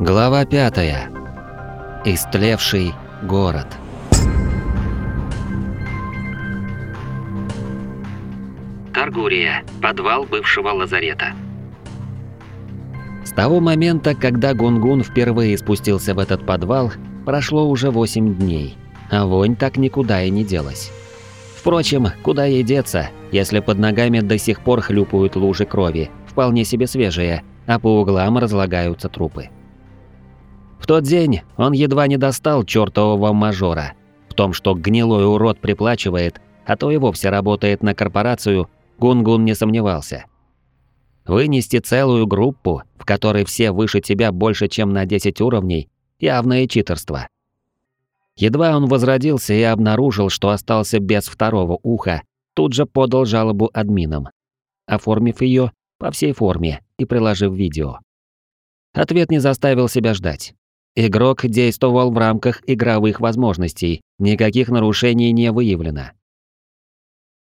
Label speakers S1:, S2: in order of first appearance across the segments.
S1: Глава 5. Истлевший город. Таргурия. Подвал бывшего лазарета. С того момента, когда Гунгун впервые спустился в этот подвал, прошло уже 8 дней, а вонь так никуда и не делась. Впрочем, куда ей деться, если под ногами до сих пор хлюпают лужи крови, вполне себе свежие, а по углам разлагаются трупы. В тот день он едва не достал чертового мажора. В том, что гнилой урод приплачивает, а то и вовсе работает на корпорацию, Гунгун не сомневался. Вынести целую группу, в которой все выше тебя больше, чем на 10 уровней, явное читерство. Едва он возродился и обнаружил, что остался без второго уха, тут же подал жалобу админам, оформив ее по всей форме и приложив видео. Ответ не заставил себя ждать. Игрок действовал в рамках игровых возможностей, никаких нарушений не выявлено.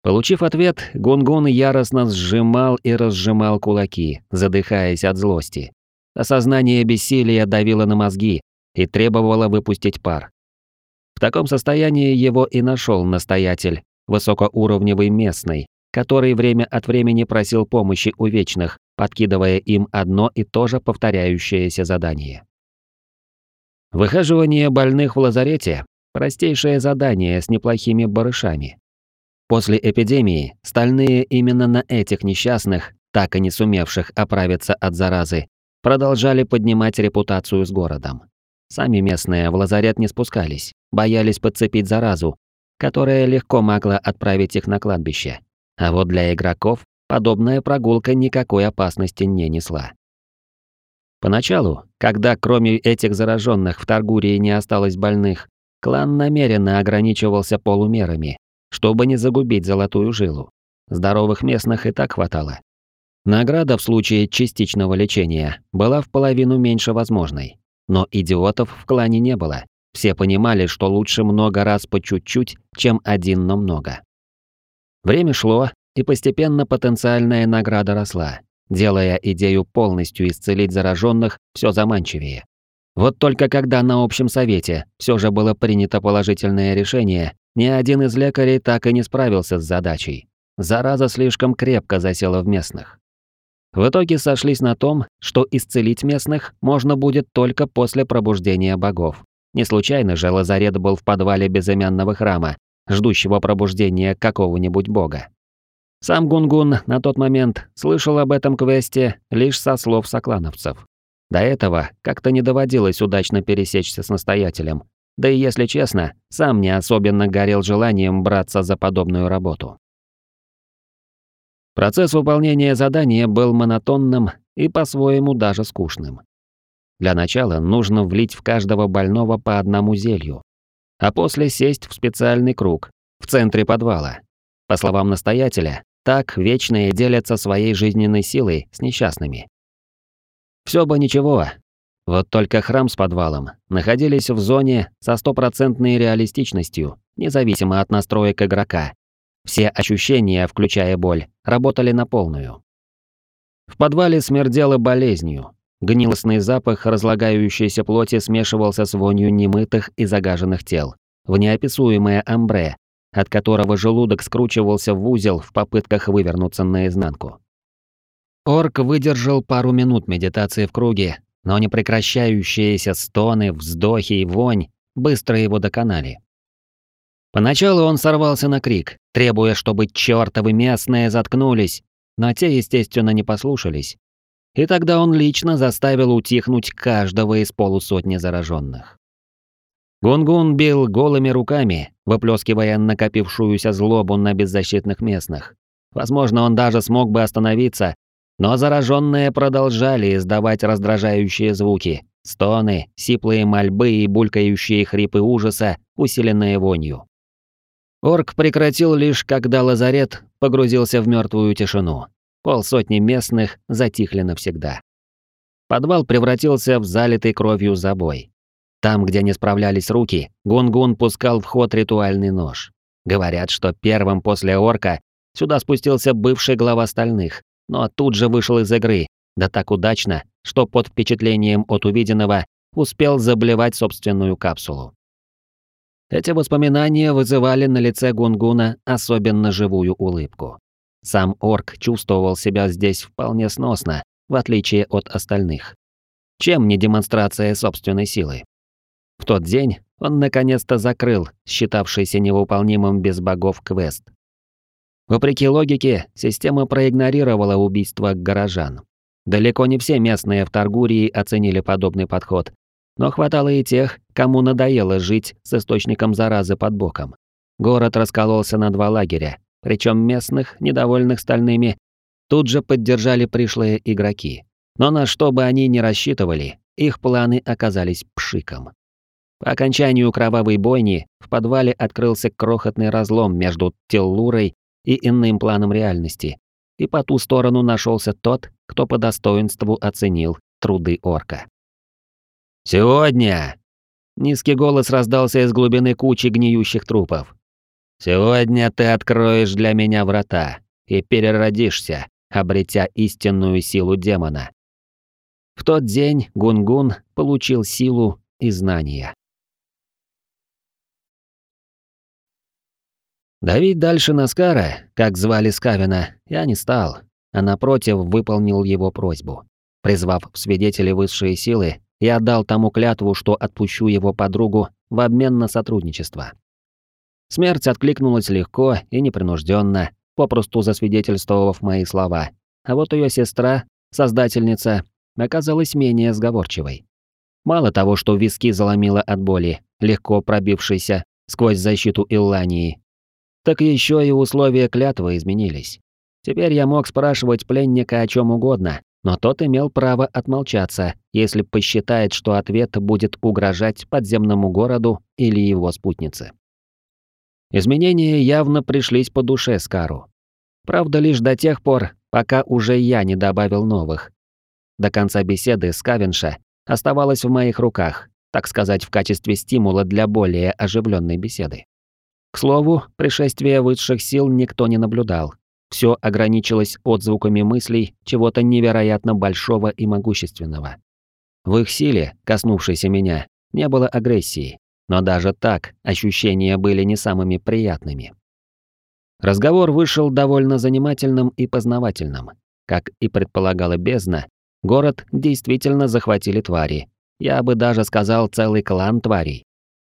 S1: Получив ответ, Гунгун яростно сжимал и разжимал кулаки, задыхаясь от злости. Осознание бессилия давило на мозги и требовало выпустить пар. В таком состоянии его и нашел настоятель, высокоуровневый местный, который время от времени просил помощи у вечных, подкидывая им одно и то же повторяющееся задание. Выхаживание больных в лазарете – простейшее задание с неплохими барышами. После эпидемии стальные именно на этих несчастных, так и не сумевших оправиться от заразы, продолжали поднимать репутацию с городом. Сами местные в лазарет не спускались, боялись подцепить заразу, которая легко могла отправить их на кладбище. А вот для игроков подобная прогулка никакой опасности не несла. Поначалу, когда кроме этих зараженных в Таргурии не осталось больных, клан намеренно ограничивался полумерами, чтобы не загубить золотую жилу. Здоровых местных и так хватало. Награда в случае частичного лечения была в половину меньше возможной. Но идиотов в клане не было. Все понимали, что лучше много раз по чуть-чуть, чем один, но много. Время шло, и постепенно потенциальная награда росла делая идею полностью исцелить зараженных все заманчивее. Вот только когда на общем совете все же было принято положительное решение, ни один из лекарей так и не справился с задачей. Зараза слишком крепко засела в местных. В итоге сошлись на том, что исцелить местных можно будет только после пробуждения богов. Не случайно же лазарет был в подвале безымянного храма, ждущего пробуждения какого-нибудь бога. Сам Гунгун на тот момент слышал об этом квесте лишь со слов соклановцев. До этого как-то не доводилось удачно пересечься с настоятелем. Да и если честно, сам не особенно горел желанием браться за подобную работу. Процесс выполнения задания был монотонным и по-своему даже скучным. Для начала нужно влить в каждого больного по одному зелью, а после сесть в специальный круг в центре подвала. По словам настоятеля, так вечные делятся своей жизненной силой с несчастными. Все бы ничего. Вот только храм с подвалом находились в зоне со стопроцентной реалистичностью, независимо от настроек игрока. Все ощущения, включая боль, работали на полную. В подвале смердело болезнью. Гнилостный запах разлагающейся плоти смешивался с вонью немытых и загаженных тел. В неописуемое амбре, от которого желудок скручивался в узел в попытках вывернуться наизнанку. Орк выдержал пару минут медитации в круге, но непрекращающиеся стоны, вздохи и вонь быстро его доконали. Поначалу он сорвался на крик, требуя, чтобы чёртовы местные заткнулись, но те, естественно, не послушались. И тогда он лично заставил утихнуть каждого из полусотни зараженных. Гунгун бил голыми руками, выплескивая накопившуюся злобу на беззащитных местных. Возможно, он даже смог бы остановиться, но зараженные продолжали издавать раздражающие звуки, стоны, сиплые мольбы и булькающие хрипы ужаса, усиленные вонью. Орк прекратил лишь, когда лазарет погрузился в мертвую тишину. Полсотни местных затихли навсегда. Подвал превратился в залитый кровью забой. Там, где не справлялись руки, Гунгун пускал в ход ритуальный нож. Говорят, что первым после орка сюда спустился бывший глава стальных, но тут же вышел из игры, Да так удачно, что под впечатлением от увиденного успел заблевать собственную капсулу. Эти воспоминания вызывали на лице Гунгуна особенно живую улыбку. Сам орк чувствовал себя здесь вполне сносно, в отличие от остальных. Чем не демонстрация собственной силы? В тот день он наконец-то закрыл считавшийся невыполнимым без богов квест. Вопреки логике, система проигнорировала убийство горожан. Далеко не все местные в Таргурии оценили подобный подход, но хватало и тех, кому надоело жить с источником заразы под боком. Город раскололся на два лагеря, причем местных, недовольных стальными, тут же поддержали пришлые игроки. Но на что бы они ни рассчитывали, их планы оказались пшиком. По окончанию кровавой бойни в подвале открылся крохотный разлом между Теллурой и иным планом реальности, и по ту сторону нашелся тот, кто по достоинству оценил труды орка. «Сегодня!» Низкий голос раздался из глубины кучи гниющих трупов. «Сегодня ты откроешь для меня врата и переродишься, обретя истинную силу демона». В тот день Гунгун получил силу и знания. Давить дальше на Скара, как звали Скавина, я не стал, а напротив выполнил его просьбу. Призвав в свидетели высшие силы, я отдал тому клятву, что отпущу его подругу в обмен на сотрудничество. Смерть откликнулась легко и непринужденно, попросту засвидетельствовав мои слова. А вот ее сестра, создательница, оказалась менее сговорчивой. Мало того, что виски заломила от боли, легко пробившейся сквозь защиту Иллании, так еще и условия клятвы изменились. Теперь я мог спрашивать пленника о чем угодно, но тот имел право отмолчаться, если посчитает, что ответ будет угрожать подземному городу или его спутнице. Изменения явно пришлись по душе Скару. Правда, лишь до тех пор, пока уже я не добавил новых. До конца беседы Скавенша оставалась в моих руках, так сказать, в качестве стимула для более оживленной беседы. К слову, пришествия высших сил никто не наблюдал, все ограничилось отзвуками мыслей чего-то невероятно большого и могущественного. В их силе, коснувшейся меня, не было агрессии, но даже так ощущения были не самыми приятными. Разговор вышел довольно занимательным и познавательным. Как и предполагала бездна, город действительно захватили твари. Я бы даже сказал целый клан тварей.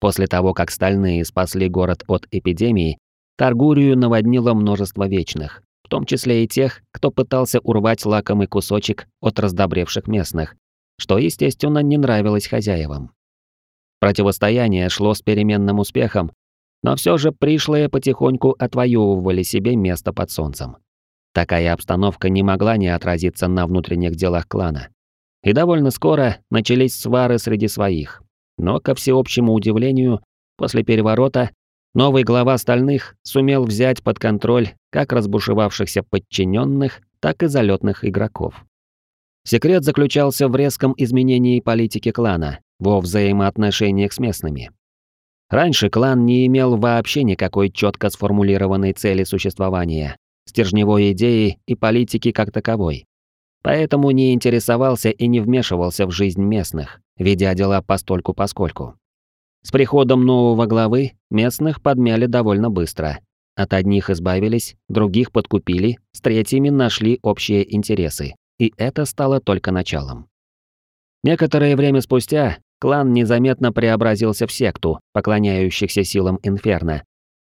S1: После того, как стальные спасли город от эпидемии, Таргурию наводнило множество вечных, в том числе и тех, кто пытался урвать лакомый кусочек от раздобревших местных, что, естественно, не нравилось хозяевам. Противостояние шло с переменным успехом, но все же пришлые потихоньку отвоевывали себе место под солнцем. Такая обстановка не могла не отразиться на внутренних делах клана. И довольно скоро начались свары среди своих. Но, ко всеобщему удивлению, после переворота Новый глава стальных сумел взять под контроль как разбушевавшихся подчиненных, так и залетных игроков. Секрет заключался в резком изменении политики клана во взаимоотношениях с местными. Раньше клан не имел вообще никакой четко сформулированной цели существования, стержневой идеи и политики как таковой. Поэтому не интересовался и не вмешивался в жизнь местных, ведя дела постольку-поскольку. С приходом нового главы местных подмяли довольно быстро. От одних избавились, других подкупили, с третьими нашли общие интересы. И это стало только началом. Некоторое время спустя клан незаметно преобразился в секту, поклоняющихся силам Инферно,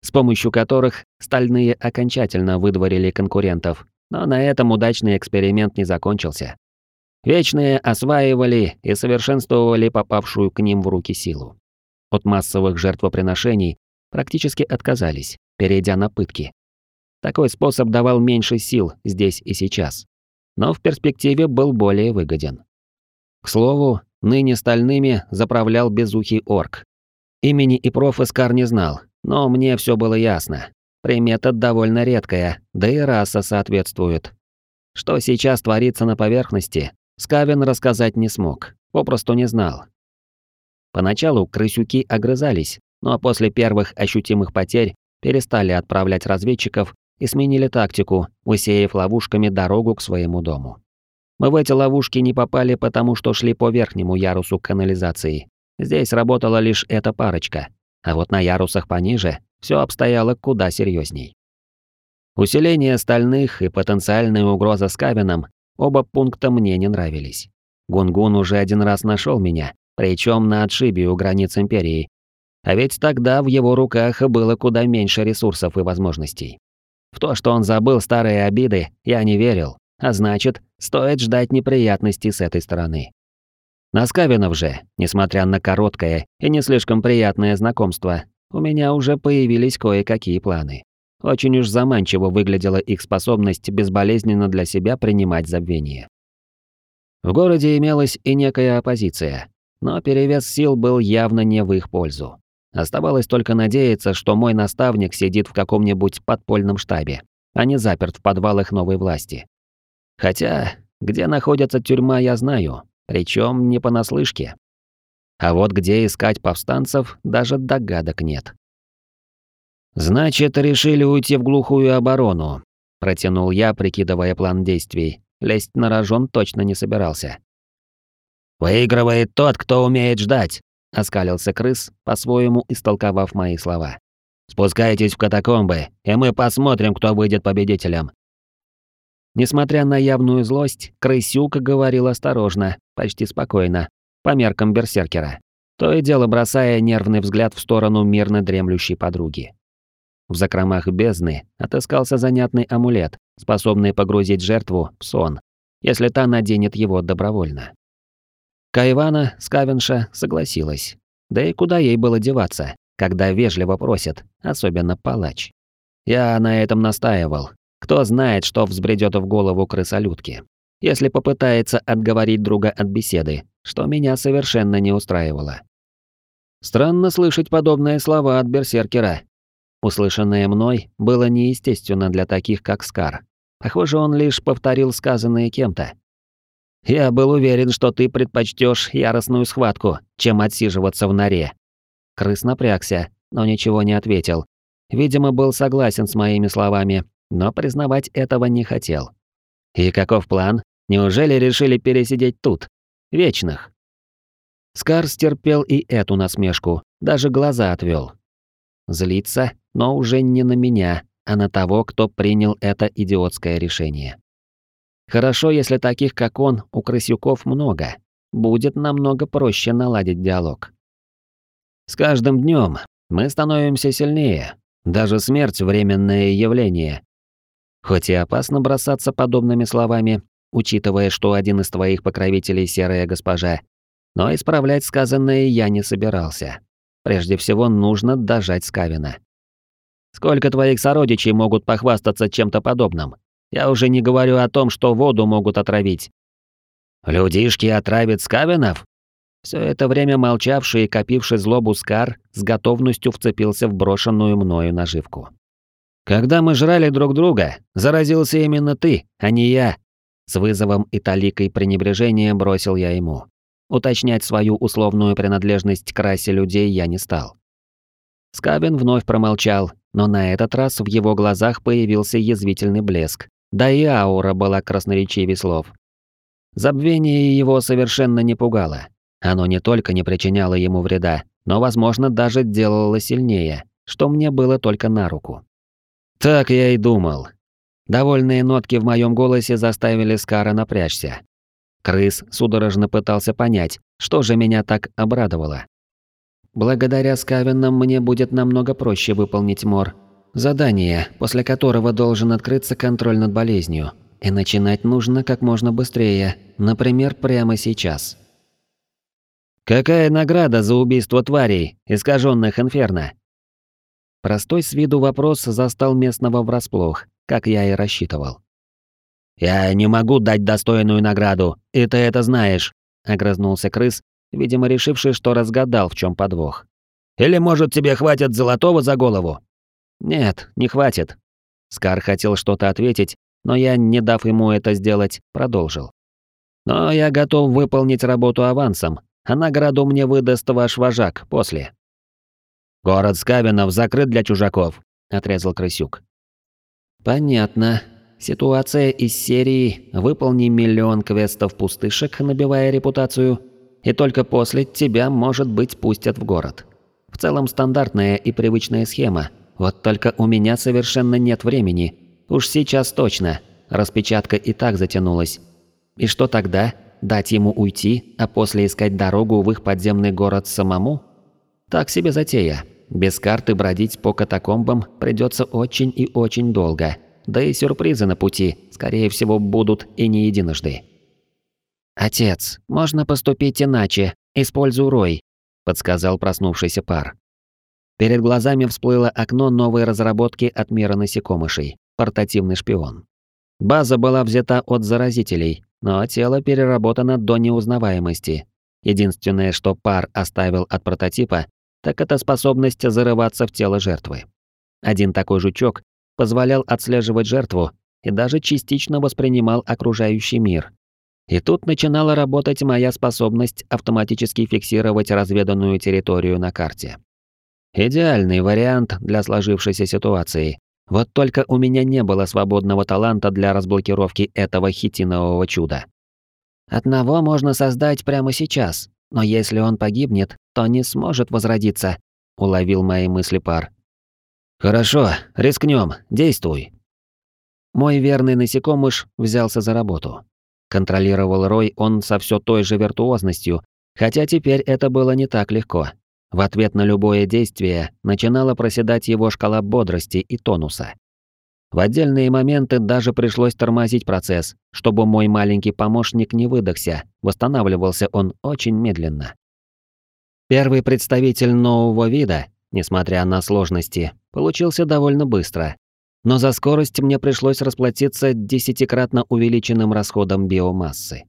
S1: с помощью которых стальные окончательно выдворили конкурентов, но на этом удачный эксперимент не закончился. Вечные осваивали и совершенствовали попавшую к ним в руки силу. От массовых жертвоприношений практически отказались, перейдя на пытки. Такой способ давал меньше сил здесь и сейчас, но в перспективе был более выгоден. К слову, ныне стальными заправлял безухий орк. Имени и профэскар не знал, но мне все было ясно. Примета довольно редкая, да и раса соответствует. Что сейчас творится на поверхности, Скавин рассказать не смог, попросту не знал, Поначалу крысюки огрызались, но после первых ощутимых потерь перестали отправлять разведчиков и сменили тактику, усеяв ловушками дорогу к своему дому. Мы в эти ловушки не попали, потому что шли по верхнему ярусу канализации. Здесь работала лишь эта парочка, а вот на ярусах пониже все обстояло куда серьезней. Усиление стальных и потенциальная угроза с Кавином оба пункта мне не нравились. Гунгун уже один раз нашел меня, причем на отшибе у границ Империи. А ведь тогда в его руках было куда меньше ресурсов и возможностей. В то, что он забыл старые обиды, я не верил, а значит, стоит ждать неприятностей с этой стороны. На Скавинов же, несмотря на короткое и не слишком приятное знакомство, у меня уже появились кое-какие планы. Очень уж заманчиво выглядела их способность безболезненно для себя принимать забвение. В городе имелась и некая оппозиция, но перевес сил был явно не в их пользу. Оставалось только надеяться, что мой наставник сидит в каком-нибудь подпольном штабе, а не заперт в подвалах новой власти. Хотя, где находится тюрьма, я знаю, причем не понаслышке. А вот где искать повстанцев, даже догадок нет. «Значит, решили уйти в глухую оборону», – протянул я, прикидывая план действий. Лезть на рожон точно не собирался. «Выигрывает тот, кто умеет ждать», – оскалился крыс, по-своему истолковав мои слова. «Спускайтесь в катакомбы, и мы посмотрим, кто выйдет победителем». Несмотря на явную злость, крысюк говорил осторожно, почти спокойно, по меркам берсеркера, то и дело бросая нервный взгляд в сторону мирно дремлющей подруги. В закромах бездны отыскался занятный амулет, способный погрузить жертву в сон, если та наденет его добровольно. Кайвана Скавенша согласилась. Да и куда ей было деваться, когда вежливо просят, особенно палач. Я на этом настаивал. Кто знает, что взбредет в голову крысолютки. Если попытается отговорить друга от беседы, что меня совершенно не устраивало. Странно слышать подобные слова от берсеркера, Услышанное мной было неестественно для таких, как Скар. Похоже, он лишь повторил сказанное кем-то. «Я был уверен, что ты предпочтешь яростную схватку, чем отсиживаться в норе». Крыс напрягся, но ничего не ответил. Видимо, был согласен с моими словами, но признавать этого не хотел. «И каков план? Неужели решили пересидеть тут? Вечных?» Скар стерпел и эту насмешку, даже глаза отвел. Злиться но уже не на меня, а на того, кто принял это идиотское решение. Хорошо, если таких, как он, у крысюков много. Будет намного проще наладить диалог. С каждым днем мы становимся сильнее. Даже смерть – временное явление. Хоть и опасно бросаться подобными словами, учитывая, что один из твоих покровителей – серая госпожа, но исправлять сказанное я не собирался. Прежде всего нужно дожать Скавина. Сколько твоих сородичей могут похвастаться чем-то подобным? Я уже не говорю о том, что воду могут отравить. Людишки отравят скавинов? Все это время молчавший и копивший злобу Скар с готовностью вцепился в брошенную мною наживку. «Когда мы жрали друг друга, заразился именно ты, а не я!» С вызовом и таликой пренебрежения бросил я ему. Уточнять свою условную принадлежность к расе людей я не стал. Скавин вновь промолчал, но на этот раз в его глазах появился язвительный блеск, да и аура была красноречивее слов. Забвение его совершенно не пугало. Оно не только не причиняло ему вреда, но, возможно, даже делало сильнее, что мне было только на руку. Так я и думал. Довольные нотки в моем голосе заставили Скара напрячься. Крыс судорожно пытался понять, что же меня так обрадовало. Благодаря Скавинам мне будет намного проще выполнить МОР. Задание, после которого должен открыться контроль над болезнью. И начинать нужно как можно быстрее, например, прямо сейчас. Какая награда за убийство тварей, искаженных инферно? Простой с виду вопрос застал местного врасплох, как я и рассчитывал. «Я не могу дать достойную награду, и ты это знаешь», — огрызнулся крыс, видимо, решивший, что разгадал, в чем подвох. «Или, может, тебе хватит золотого за голову?» «Нет, не хватит». Скар хотел что-то ответить, но я, не дав ему это сделать, продолжил. «Но я готов выполнить работу авансом, а награду мне выдаст ваш вожак после». «Город Скавинов закрыт для чужаков», — отрезал Крысюк. «Понятно. Ситуация из серии «Выполни миллион квестов пустышек, набивая репутацию», и только после тебя, может быть, пустят в город. В целом стандартная и привычная схема, вот только у меня совершенно нет времени. Уж сейчас точно. Распечатка и так затянулась. И что тогда? Дать ему уйти, а после искать дорогу в их подземный город самому? Так себе затея. Без карты бродить по катакомбам придется очень и очень долго. Да и сюрпризы на пути, скорее всего, будут и не единожды. «Отец, можно поступить иначе. Используй рой», – подсказал проснувшийся пар. Перед глазами всплыло окно новой разработки от мира насекомышей – портативный шпион. База была взята от заразителей, но тело переработано до неузнаваемости. Единственное, что пар оставил от прототипа, так это способность зарываться в тело жертвы. Один такой жучок позволял отслеживать жертву и даже частично воспринимал окружающий мир. И тут начинала работать моя способность автоматически фиксировать разведанную территорию на карте. Идеальный вариант для сложившейся ситуации. Вот только у меня не было свободного таланта для разблокировки этого хитинового чуда. Одного можно создать прямо сейчас, но если он погибнет, то не сможет возродиться, уловил мои мысли пар. Хорошо, рискнем, действуй. Мой верный насекомыш взялся за работу. Контролировал Рой он со все той же виртуозностью, хотя теперь это было не так легко. В ответ на любое действие начинала проседать его шкала бодрости и тонуса. В отдельные моменты даже пришлось тормозить процесс, чтобы мой маленький помощник не выдохся, восстанавливался он очень медленно. Первый представитель нового вида, несмотря на сложности, получился довольно быстро. Но за скорость мне пришлось расплатиться десятикратно увеличенным расходом биомассы.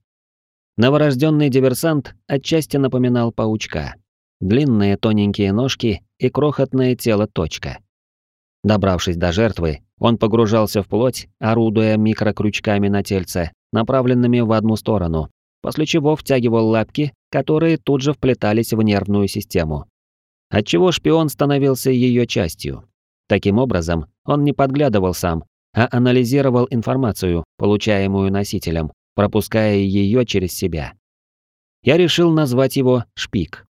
S1: Новорожденный диверсант отчасти напоминал паучка длинные тоненькие ножки и крохотное тело точка. Добравшись до жертвы, он погружался в плоть, орудуя микрокрючками на тельце, направленными в одну сторону, после чего втягивал лапки, которые тут же вплетались в нервную систему. Отчего шпион становился ее частью. Таким образом, он не подглядывал сам, а анализировал информацию, получаемую носителем, пропуская ее через себя. Я решил назвать его «Шпик».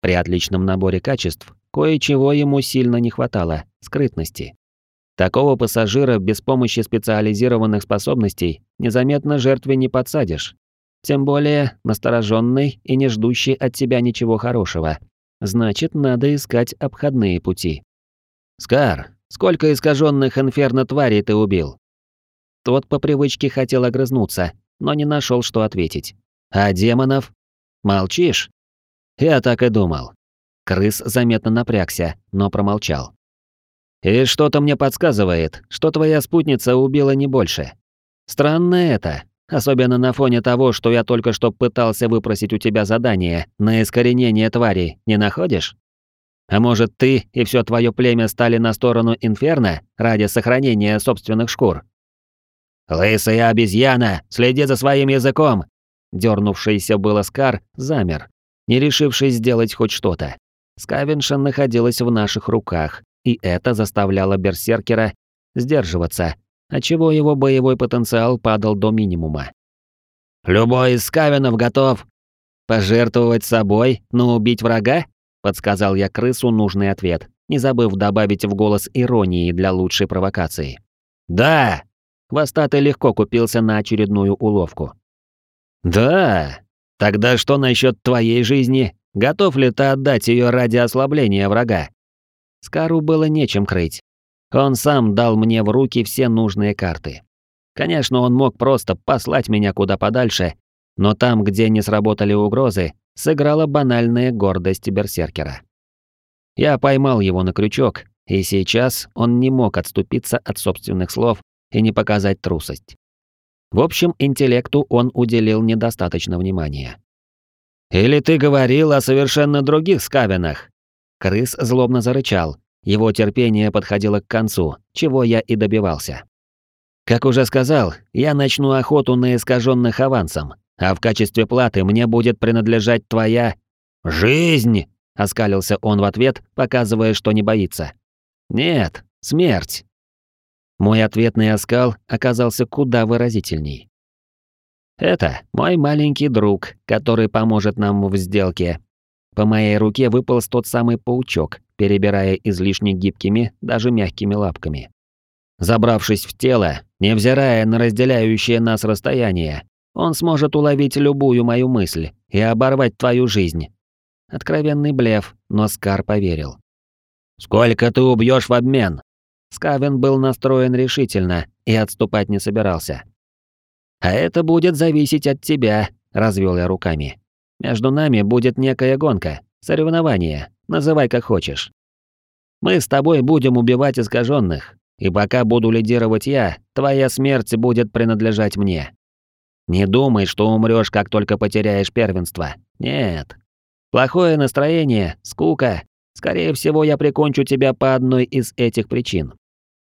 S1: При отличном наборе качеств кое-чего ему сильно не хватало – скрытности. Такого пассажира без помощи специализированных способностей незаметно жертве не подсадишь. Тем более настороженный и не ждущий от тебя ничего хорошего. Значит, надо искать обходные пути. «Скар, сколько искаженных инферно тварей ты убил?» Тот по привычке хотел огрызнуться, но не нашел, что ответить. «А демонов?» «Молчишь?» Я так и думал. Крыс заметно напрягся, но промолчал. И что-то мне подсказывает, что твоя спутница убила не больше. Странно это, особенно на фоне того, что я только что пытался выпросить у тебя задание на искоренение твари, не находишь? А может, ты и все твое племя стали на сторону Инферно ради сохранения собственных шкур? Лысая обезьяна, следи за своим языком. Дернувшийся было Скар замер, не решившись сделать хоть что-то. Скавенша находилась в наших руках, и это заставляло берсеркера сдерживаться, отчего его боевой потенциал падал до минимума. «Любой из скавенов готов пожертвовать собой, но убить врага?» — подсказал я крысу нужный ответ, не забыв добавить в голос иронии для лучшей провокации. «Да!» — Хвостатый легко купился на очередную уловку. «Да!» Тогда что насчет твоей жизни? Готов ли ты отдать ее ради ослабления врага? Скару было нечем крыть. Он сам дал мне в руки все нужные карты. Конечно, он мог просто послать меня куда подальше, но там, где не сработали угрозы, сыграла банальная гордость берсеркера. Я поймал его на крючок, и сейчас он не мог отступиться от собственных слов и не показать трусость. В общем, интеллекту он уделил недостаточно внимания. «Или ты говорил о совершенно других скавинах?» Крыс злобно зарычал. Его терпение подходило к концу, чего я и добивался. Как уже сказал, я начну охоту на искаженных авансом, а в качестве платы мне будет принадлежать твоя... «Жизнь!» — оскалился он в ответ, показывая, что не боится. «Нет, смерть!» Мой ответный оскал оказался куда выразительней. «Это мой маленький друг, который поможет нам в сделке». По моей руке выпал тот самый паучок, перебирая излишне гибкими, даже мягкими лапками. Забравшись в тело, невзирая на разделяющее нас расстояние, он сможет уловить любую мою мысль и оборвать твою жизнь. Откровенный блеф, но Скар поверил. «Сколько ты убьешь в обмен?» Скавен был настроен решительно и отступать не собирался. «А это будет зависеть от тебя», — развел я руками. «Между нами будет некая гонка, соревнование, называй как хочешь. Мы с тобой будем убивать искаженных, и пока буду лидировать я, твоя смерть будет принадлежать мне. Не думай, что умрёшь, как только потеряешь первенство. Нет. Плохое настроение, скука. Скорее всего, я прикончу тебя по одной из этих причин.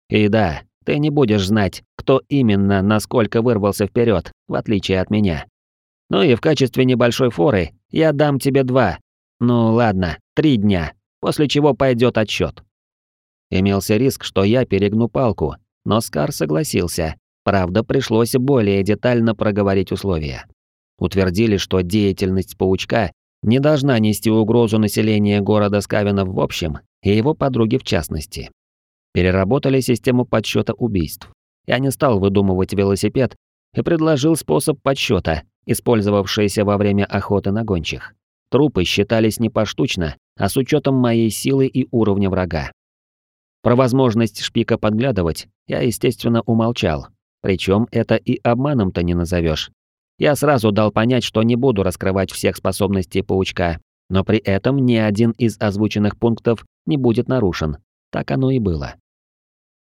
S1: И да, ты не будешь знать, кто именно насколько вырвался вперед, в отличие от меня. Ну и в качестве небольшой форы я дам тебе два, ну ладно, три дня, после чего пойдет отсчет. Имелся риск, что я перегну палку, но Скар согласился. Правда, пришлось более детально проговорить условия. Утвердили, что деятельность паучка не должна нести угрозу населению города Скавинов в общем и его подруги в частности. Переработали систему подсчета убийств. Я не стал выдумывать велосипед и предложил способ подсчета, использовавшийся во время охоты на гончих. Трупы считались не поштучно, а с учетом моей силы и уровня врага. Про возможность шпика подглядывать я, естественно, умолчал. Причем это и обманом-то не назовешь. Я сразу дал понять, что не буду раскрывать всех способностей паучка, но при этом ни один из озвученных пунктов не будет нарушен. Так оно и было.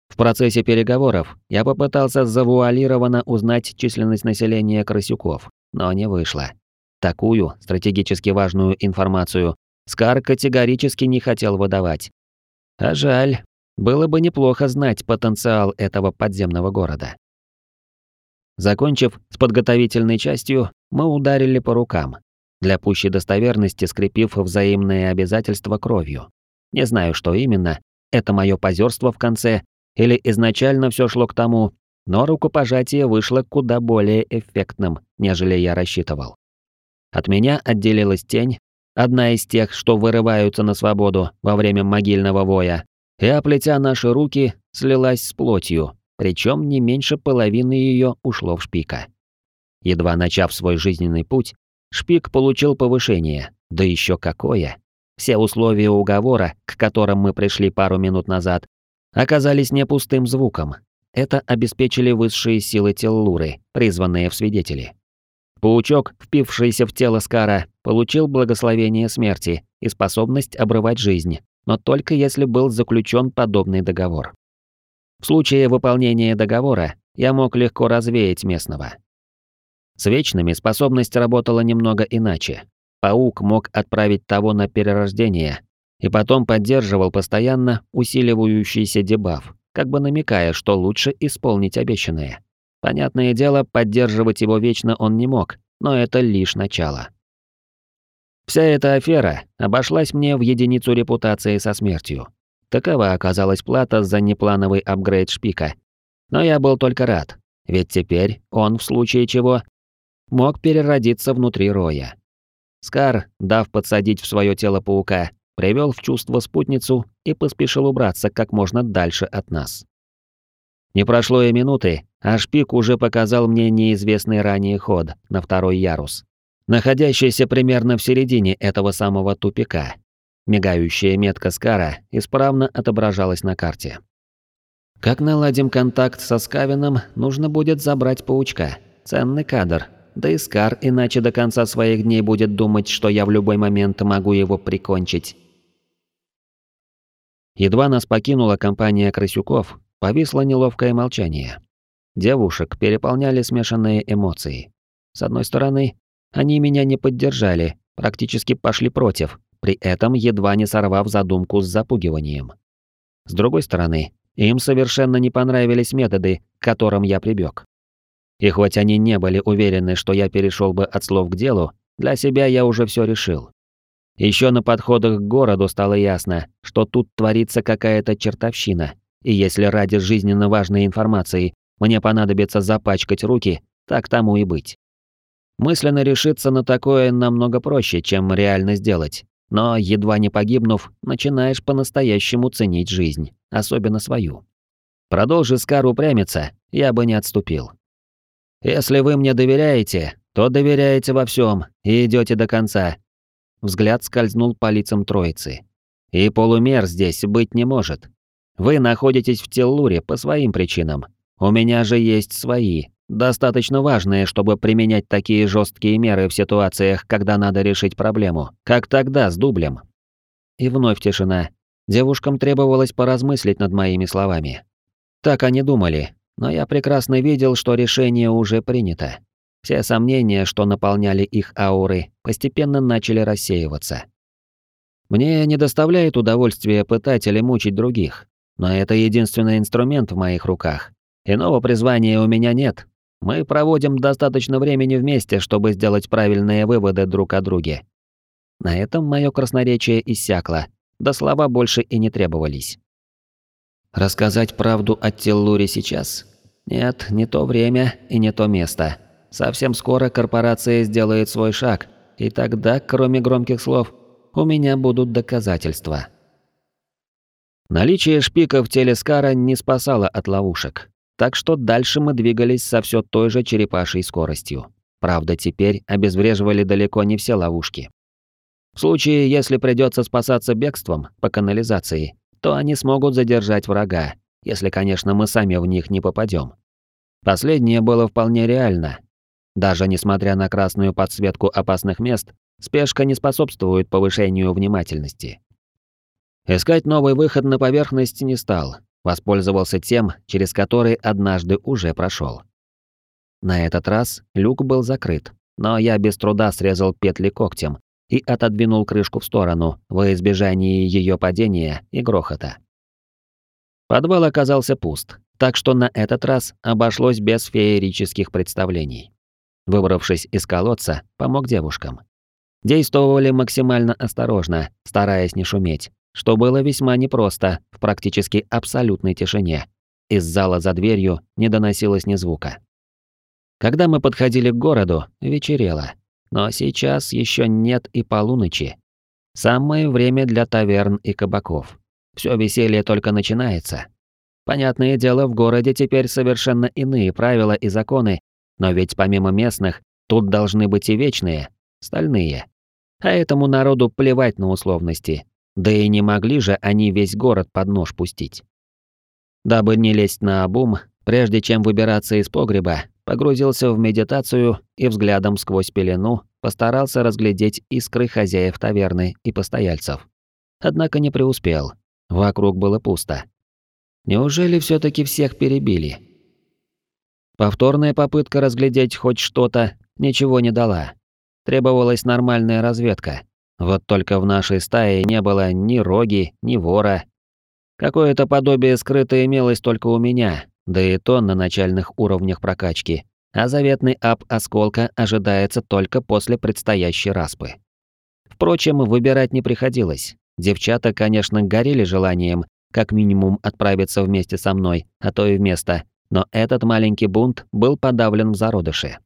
S1: В процессе переговоров я попытался завуалированно узнать численность населения крысюков, но не вышло. Такую стратегически важную информацию Скар категорически не хотел выдавать. А жаль, было бы неплохо знать потенциал этого подземного города. Закончив с подготовительной частью, мы ударили по рукам, для пущей достоверности скрепив взаимные обязательства кровью. Не знаю, что именно, это мое позерство в конце, или изначально все шло к тому, но рукопожатие вышло куда более эффектным, нежели я рассчитывал. От меня отделилась тень, одна из тех, что вырываются на свободу во время могильного воя, и, оплетя наши руки, слилась с плотью, причем не меньше половины ее ушло в шпика. Едва начав свой жизненный путь, шпик получил повышение, да еще какое. Все условия уговора, к которым мы пришли пару минут назад, оказались не пустым звуком. Это обеспечили высшие силы Теллуры, призванные в свидетели. Паучок, впившийся в тело Скара, получил благословение смерти и способность обрывать жизнь, но только если был заключен подобный договор. В случае выполнения договора я мог легко развеять местного. С вечными способность работала немного иначе. Паук мог отправить того на перерождение и потом поддерживал постоянно усиливающийся дебаф, как бы намекая, что лучше исполнить обещанное. Понятное дело, поддерживать его вечно он не мог, но это лишь начало. Вся эта афера обошлась мне в единицу репутации со смертью. Такова оказалась плата за неплановый апгрейд шпика. Но я был только рад, ведь теперь он, в случае чего, мог переродиться внутри роя. Скар, дав подсадить в свое тело паука, привел в чувство спутницу и поспешил убраться как можно дальше от нас. Не прошло и минуты, а шпик уже показал мне неизвестный ранее ход на второй ярус находящийся примерно в середине этого самого тупика. Мигающая метка Скара исправно отображалась на карте. Как наладим контакт со Скавином, нужно будет забрать паучка. Ценный кадр. Да и Скар иначе до конца своих дней будет думать, что я в любой момент могу его прикончить. Едва нас покинула компания крысюков, повисло неловкое молчание. Девушек переполняли смешанные эмоции. С одной стороны, они меня не поддержали, практически пошли против, при этом едва не сорвав задумку с запугиванием. С другой стороны, им совершенно не понравились методы, к которым я прибег. И хоть они не были уверены, что я перешел бы от слов к делу, для себя я уже все решил. Еще на подходах к городу стало ясно, что тут творится какая-то чертовщина, и если ради жизненно важной информации мне понадобится запачкать руки, так тому и быть. Мысленно решиться на такое намного проще, чем реально сделать. Но, едва не погибнув, начинаешь по-настоящему ценить жизнь, особенно свою. Продолжи Скар упрямиться, я бы не отступил. Если вы мне доверяете, то доверяете во всем и идете до конца. Взгляд скользнул по лицам троицы. И полумер здесь быть не может. Вы находитесь в Теллуре по своим причинам. У меня же есть свои, достаточно важные, чтобы применять такие жесткие меры в ситуациях, когда надо решить проблему, как тогда с дублем. И вновь тишина. Девушкам требовалось поразмыслить над моими словами. Так они думали, но я прекрасно видел, что решение уже принято. Все сомнения, что наполняли их ауры, постепенно начали рассеиваться. Мне не доставляет удовольствия пытать или мучить других, но это единственный инструмент в моих руках. Иного призвания у меня нет. Мы проводим достаточно времени вместе, чтобы сделать правильные выводы друг о друге. На этом мое красноречие иссякло, да слова больше и не требовались. Рассказать правду о Теллуре сейчас? Нет, не то время и не то место. Совсем скоро корпорация сделает свой шаг, и тогда, кроме громких слов, у меня будут доказательства. Наличие шпика в теле Скара не спасало от ловушек, так что дальше мы двигались со все той же черепашьей скоростью. Правда, теперь обезвреживали далеко не все ловушки. В случае, если придется спасаться бегством по канализации, то они смогут задержать врага, если, конечно, мы сами в них не попадем. Последнее было вполне реально. Даже несмотря на красную подсветку опасных мест, спешка не способствует повышению внимательности. Искать новый выход на поверхность не стал, воспользовался тем, через который однажды уже прошел. На этот раз люк был закрыт, но я без труда срезал петли когтем и отодвинул крышку в сторону во избежание ее падения и грохота. Подвал оказался пуст, так что на этот раз обошлось без феерических представлений. Выбравшись из колодца, помог девушкам. Действовали максимально осторожно, стараясь не шуметь, что было весьма непросто в практически абсолютной тишине. Из зала за дверью не доносилось ни звука. Когда мы подходили к городу, вечерело. Но сейчас еще нет и полуночи. Самое время для таверн и кабаков. Все веселье только начинается. Понятное дело, в городе теперь совершенно иные правила и законы, но ведь помимо местных, тут должны быть и вечные, стальные. А этому народу плевать на условности. Да и не могли же они весь город под нож пустить. Дабы не лезть на обум, прежде чем выбираться из погреба, погрузился в медитацию и взглядом сквозь пелену постарался разглядеть искры хозяев таверны и постояльцев. Однако не преуспел. Вокруг было пусто. Неужели все таки всех перебили? Повторная попытка разглядеть хоть что-то ничего не дала. Требовалась нормальная разведка. Вот только в нашей стае не было ни роги, ни вора. Какое-то подобие скрыто имелось только у меня, да и то на начальных уровнях прокачки. А заветный ап осколка ожидается только после предстоящей распы. Впрочем, выбирать не приходилось. Девчата, конечно, горели желанием как минимум отправиться вместе со мной, а то и вместо, но этот маленький бунт был подавлен в зародыше.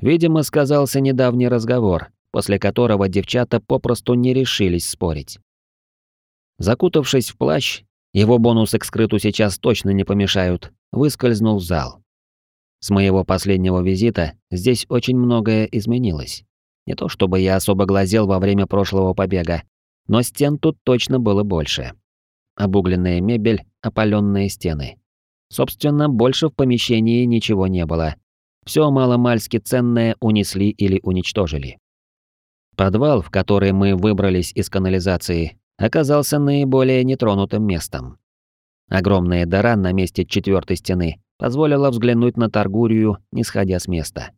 S1: Видимо, сказался недавний разговор, после которого девчата попросту не решились спорить. Закутавшись в плащ, его бонусы к скрыту сейчас точно не помешают, выскользнул в зал. С моего последнего визита здесь очень многое изменилось. Не то чтобы я особо глазел во время прошлого побега, но стен тут точно было больше. Обугленная мебель, опаленные стены. Собственно, больше в помещении ничего не было. Все маломальски ценное унесли или уничтожили. Подвал, в который мы выбрались из канализации, оказался наиболее нетронутым местом. Огромная дыра на месте четвертой стены позволила взглянуть на Таргурию, не сходя с места.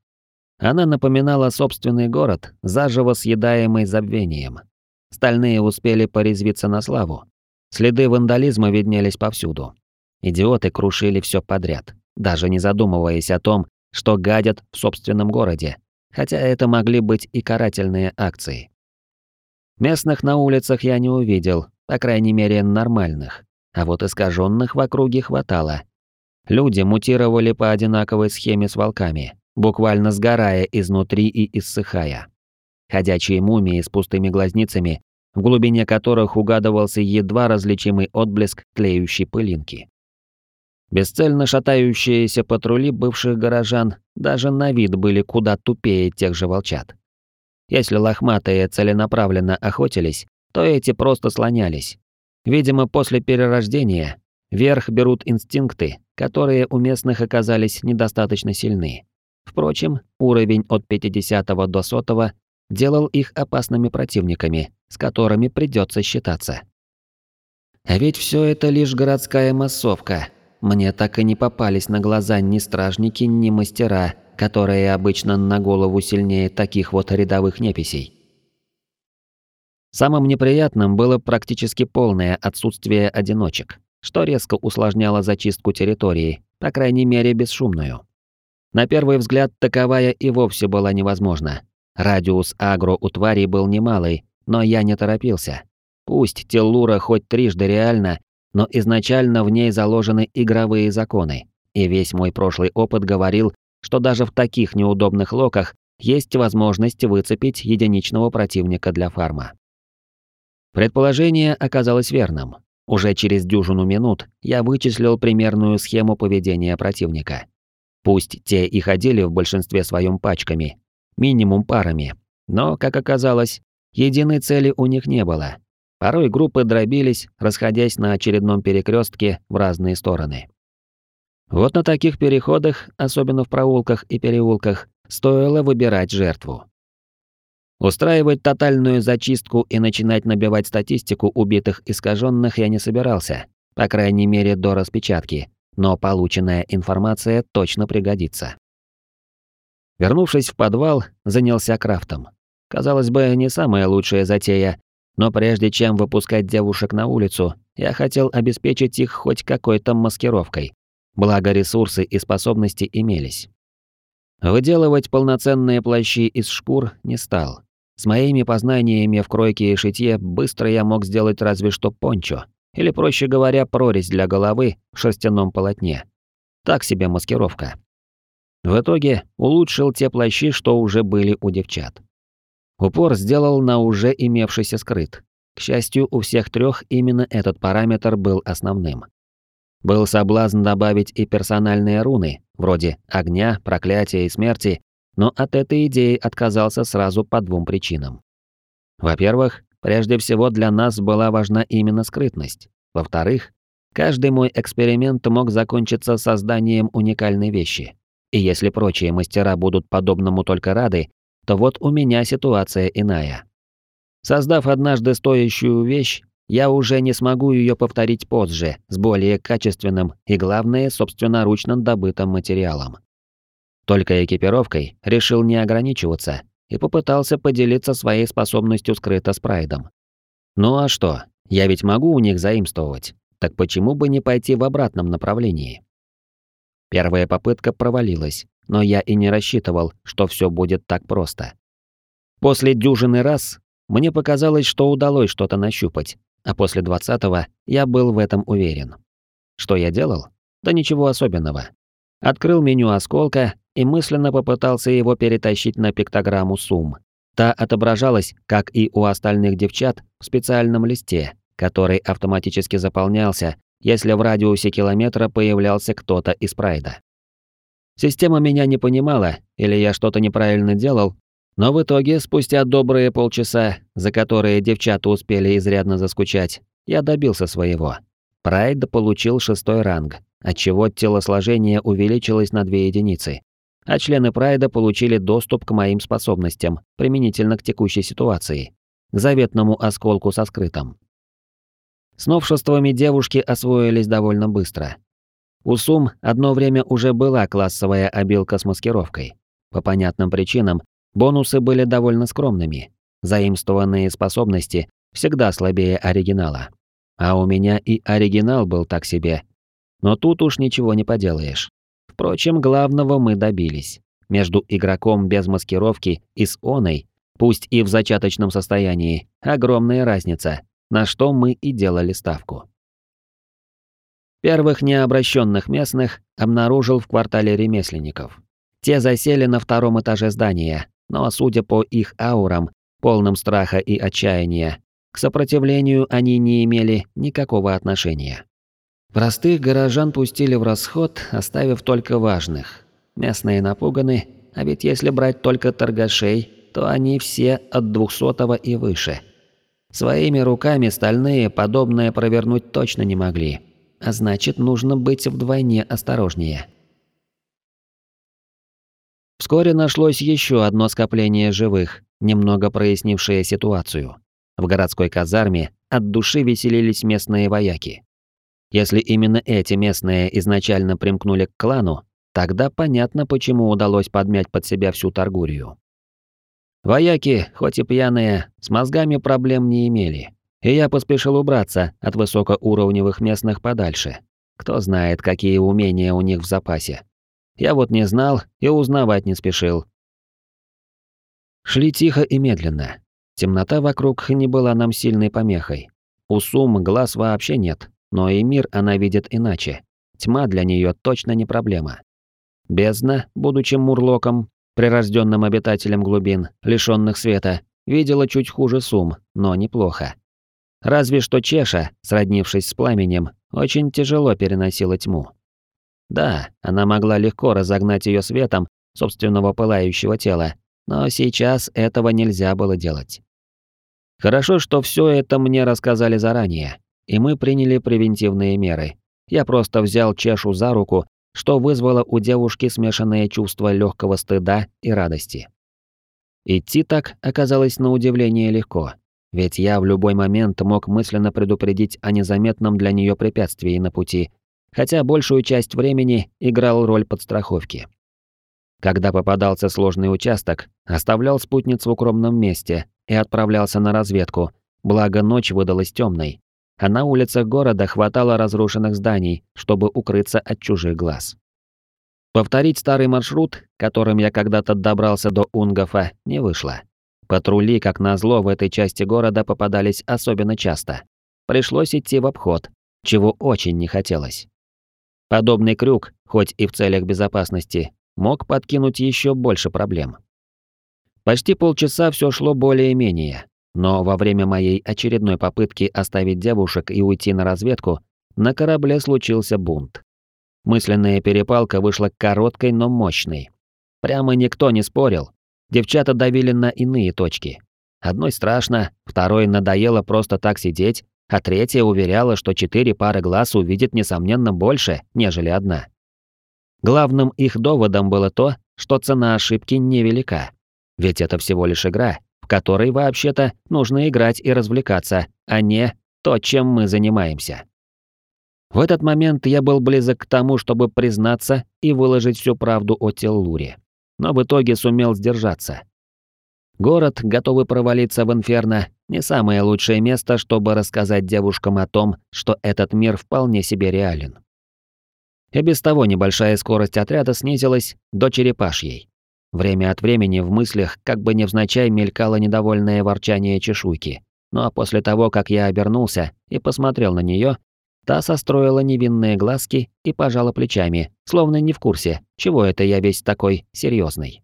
S1: Она напоминала собственный город, заживо съедаемый забвением. Стальные успели порезвиться на славу. Следы вандализма виднелись повсюду. Идиоты крушили все подряд, даже не задумываясь о том, что гадят в собственном городе, хотя это могли быть и карательные акции. Местных на улицах я не увидел, по крайней мере, нормальных. а вот искаженных в округе хватало. Люди мутировали по одинаковой схеме с волками, буквально сгорая изнутри и иссыхая. Ходячие мумии с пустыми глазницами, в глубине которых угадывался едва различимый отблеск тлеющей пылинки. Бесцельно шатающиеся патрули бывших горожан даже на вид были куда тупее тех же волчат. Если лохматые целенаправленно охотились, то эти просто слонялись. Видимо, после перерождения верх берут инстинкты, которые у местных оказались недостаточно сильны. Впрочем, уровень от 50 до 100 делал их опасными противниками, с которыми придется считаться. А ведь все это лишь городская массовка. Мне так и не попались на глаза ни стражники, ни мастера, которые обычно на голову сильнее таких вот рядовых неписей. Самым неприятным было практически полное отсутствие одиночек, что резко усложняло зачистку территории, по крайней мере бесшумную. На первый взгляд таковая и вовсе была невозможна. Радиус агро у тварей был немалый, но я не торопился. Пусть Теллура хоть трижды реально, но изначально в ней заложены игровые законы, и весь мой прошлый опыт говорил, что даже в таких неудобных локах есть возможность выцепить единичного противника для фарма. Предположение оказалось верным. Уже через дюжину минут я вычислил примерную схему поведения противника. Пусть те и ходили в большинстве своем пачками, минимум парами, но, как оказалось, единой цели у них не было. Порой группы дробились, расходясь на очередном перекрестке в разные стороны. Вот на таких переходах, особенно в проулках и переулках, стоило выбирать жертву. Устраивать тотальную зачистку и начинать набивать статистику убитых искаженных я не собирался, по крайней мере до распечатки, но полученная информация точно пригодится. Вернувшись в подвал, занялся крафтом. Казалось бы, не самая лучшая затея, но прежде чем выпускать девушек на улицу, я хотел обеспечить их хоть какой-то маскировкой. Благо ресурсы и способности имелись. Выделывать полноценные плащи из шкур не стал. С моими познаниями в кройке и шитье быстро я мог сделать разве что пончо, или, проще говоря, прорезь для головы в шерстяном полотне. Так себе маскировка. В итоге улучшил те плащи, что уже были у девчат. Упор сделал на уже имевшийся скрыт. К счастью, у всех трех именно этот параметр был основным. Был соблазн добавить и персональные руны, вроде огня, проклятия и смерти, но от этой идеи отказался сразу по двум причинам. Во-первых, прежде всего для нас была важна именно скрытность. Во-вторых, каждый мой эксперимент мог закончиться созданием уникальной вещи. И если прочие мастера будут подобному только рады, то вот у меня ситуация иная. Создав однажды стоящую вещь, я уже не смогу ее повторить позже с более качественным и, главное, собственноручно добытым материалом. Только экипировкой решил не ограничиваться и попытался поделиться своей способностью скрыто с Прайдом. Ну а что, я ведь могу у них заимствовать, так почему бы не пойти в обратном направлении? Первая попытка провалилась, но я и не рассчитывал, что все будет так просто. После дюжины раз мне показалось, что удалось что-то нащупать, а после двадцатого я был в этом уверен. Что я делал? Да ничего особенного. Открыл меню осколка и мысленно попытался его перетащить на пиктограмму сумм. Та отображалась, как и у остальных девчат, в специальном листе, который автоматически заполнялся, если в радиусе километра появлялся кто-то из прайда. Система меня не понимала, или я что-то неправильно делал, но в итоге, спустя добрые полчаса, за которые девчата успели изрядно заскучать, я добился своего. Прайд получил шестой ранг, отчего телосложение увеличилось на две единицы, а члены Прайда получили доступ к моим способностям применительно к текущей ситуации, к заветному осколку со скрытым. С новшествами девушки освоились довольно быстро. У Сум одно время уже была классовая обилка с маскировкой. По понятным причинам, бонусы были довольно скромными. Заимствованные способности всегда слабее оригинала. А у меня и оригинал был так себе. Но тут уж ничего не поделаешь. Впрочем, главного мы добились. Между игроком без маскировки и с оной, пусть и в зачаточном состоянии, огромная разница, на что мы и делали ставку. Первых необращенных местных обнаружил в квартале ремесленников. Те засели на втором этаже здания, но, судя по их аурам, полным страха и отчаяния, к сопротивлению они не имели никакого отношения. Простых горожан пустили в расход, оставив только важных. Местные напуганы, а ведь если брать только торгашей, то они все от двухсотого и выше. Своими руками стальные подобное провернуть точно не могли. А значит, нужно быть вдвойне осторожнее. Вскоре нашлось еще одно скопление живых, немного прояснившее ситуацию. В городской казарме от души веселились местные вояки. Если именно эти местные изначально примкнули к клану, тогда понятно, почему удалось подмять под себя всю Таргурию. Вояки, хоть и пьяные, с мозгами проблем не имели. И я поспешил убраться от высокоуровневых местных подальше. Кто знает, какие умения у них в запасе. Я вот не знал и узнавать не спешил. Шли тихо и медленно. Темнота вокруг не была нам сильной помехой. У Сум глаз вообще нет, но и мир она видит иначе. Тьма для нее точно не проблема. Бездна, будучи мурлоком, прирожденным обитателем глубин, лишенных света, видела чуть хуже Сум, но неплохо. Разве что Чеша, сроднившись с пламенем, очень тяжело переносила тьму. Да, она могла легко разогнать ее светом собственного пылающего тела, но сейчас этого нельзя было делать. Хорошо, что все это мне рассказали заранее, и мы приняли превентивные меры. Я просто взял Чешу за руку, что вызвало у девушки смешанное чувство легкого стыда и радости. Идти так оказалось на удивление легко, ведь я в любой момент мог мысленно предупредить о незаметном для нее препятствии на пути, хотя большую часть времени играл роль подстраховки. Когда попадался сложный участок, оставлял спутниц в укромном месте и отправлялся на разведку, благо ночь выдалась темной, а на улицах города хватало разрушенных зданий, чтобы укрыться от чужих глаз. Повторить старый маршрут, которым я когда-то добрался до Унгофа, не вышло. Патрули, как назло, в этой части города попадались особенно часто. Пришлось идти в обход, чего очень не хотелось. Подобный крюк, хоть и в целях безопасности, мог подкинуть еще больше проблем. Почти полчаса все шло более-менее, но во время моей очередной попытки оставить девушек и уйти на разведку, на корабле случился бунт. Мысленная перепалка вышла короткой, но мощной. Прямо никто не спорил, Девчата давили на иные точки. Одной страшно, второй надоело просто так сидеть, а третья уверяла, что четыре пары глаз увидит несомненно больше, нежели одна. Главным их доводом было то, что цена ошибки невелика. Ведь это всего лишь игра, в которой вообще-то нужно играть и развлекаться, а не то, чем мы занимаемся. В этот момент я был близок к тому, чтобы признаться и выложить всю правду о Теллуре но в итоге сумел сдержаться. Город, готовый провалиться в инферно, не самое лучшее место, чтобы рассказать девушкам о том, что этот мир вполне себе реален. И без того небольшая скорость отряда снизилась до черепашьей. Время от времени в мыслях как бы невзначай мелькало недовольное ворчание чешуйки. Ну а после того, как я обернулся и посмотрел на нее, Та состроила невинные глазки и пожала плечами, словно не в курсе, чего это я весь такой серьезный.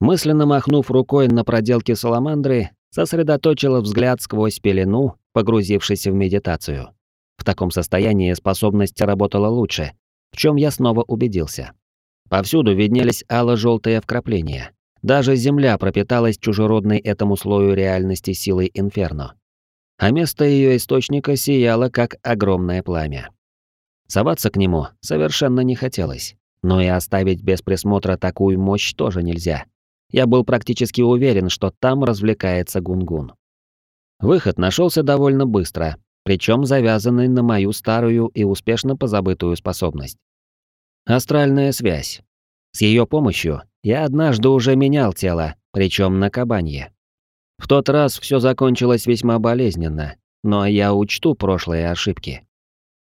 S1: Мысленно махнув рукой на проделки саламандры, сосредоточила взгляд сквозь пелену, погрузившись в медитацию. В таком состоянии способность работала лучше, в чем я снова убедился. Повсюду виднелись ало-желтые вкрапления. Даже земля пропиталась чужеродной этому слою реальности силой инферно а место ее источника сияло, как огромное пламя. Соваться к нему совершенно не хотелось, но и оставить без присмотра такую мощь тоже нельзя. Я был практически уверен, что там развлекается Гунгун. Выход нашелся довольно быстро, причем завязанный на мою старую и успешно позабытую способность. Астральная связь. С ее помощью я однажды уже менял тело, причем на кабанье. В тот раз все закончилось весьма болезненно, но я учту прошлые ошибки.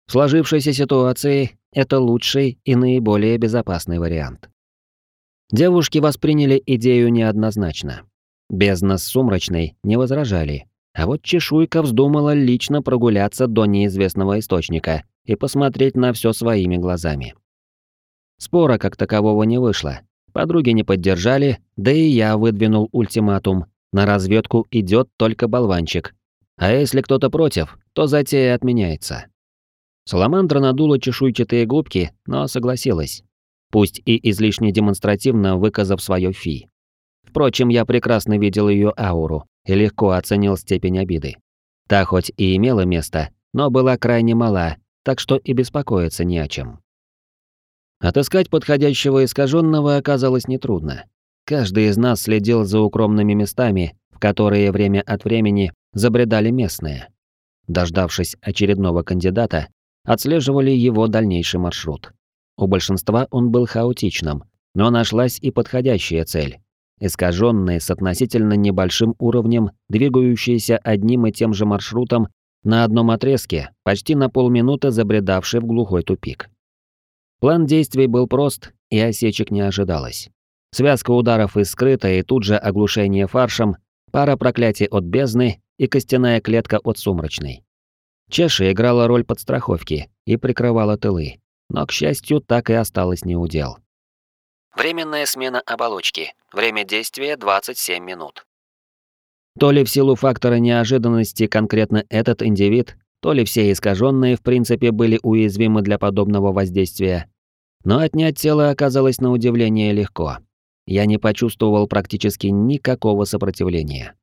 S1: В сложившейся ситуации это лучший и наиболее безопасный вариант. Девушки восприняли идею неоднозначно. Бездна с сумрачной не возражали, А вот чешуйка вздумала лично прогуляться до неизвестного источника и посмотреть на все своими глазами. Спора как такового не вышло. Подруги не поддержали, да и я выдвинул ультиматум. На разведку идет только болванчик. А если кто-то против, то затея отменяется. Саламандра надула чешуйчатые губки, но согласилась. Пусть и излишне демонстративно выказав свое фи. Впрочем, я прекрасно видел ее ауру и легко оценил степень обиды. Та хоть и имела место, но была крайне мала, так что и беспокоиться не о чем. Отыскать подходящего искаженного оказалось нетрудно. Каждый из нас следил за укромными местами, в которые время от времени забредали местные. Дождавшись очередного кандидата, отслеживали его дальнейший маршрут. У большинства он был хаотичным, но нашлась и подходящая цель. Искаженные с относительно небольшим уровнем, двигающиеся одним и тем же маршрутом на одном отрезке, почти на полминуты забредавший в глухой тупик. План действий был прост, и осечек не ожидалось. Связка ударов из скрытой и тут же оглушение фаршем, пара проклятий от бездны и костяная клетка от сумрачной. Чеша играла роль подстраховки и прикрывала тылы, но, к счастью, так и осталось неудел.
S2: Временная смена оболочки. Время действия 27 минут.
S1: То ли в силу фактора неожиданности конкретно этот индивид, то ли все искаженные в принципе были уязвимы для подобного воздействия, но отнять тело оказалось на удивление легко. Я не почувствовал практически никакого сопротивления.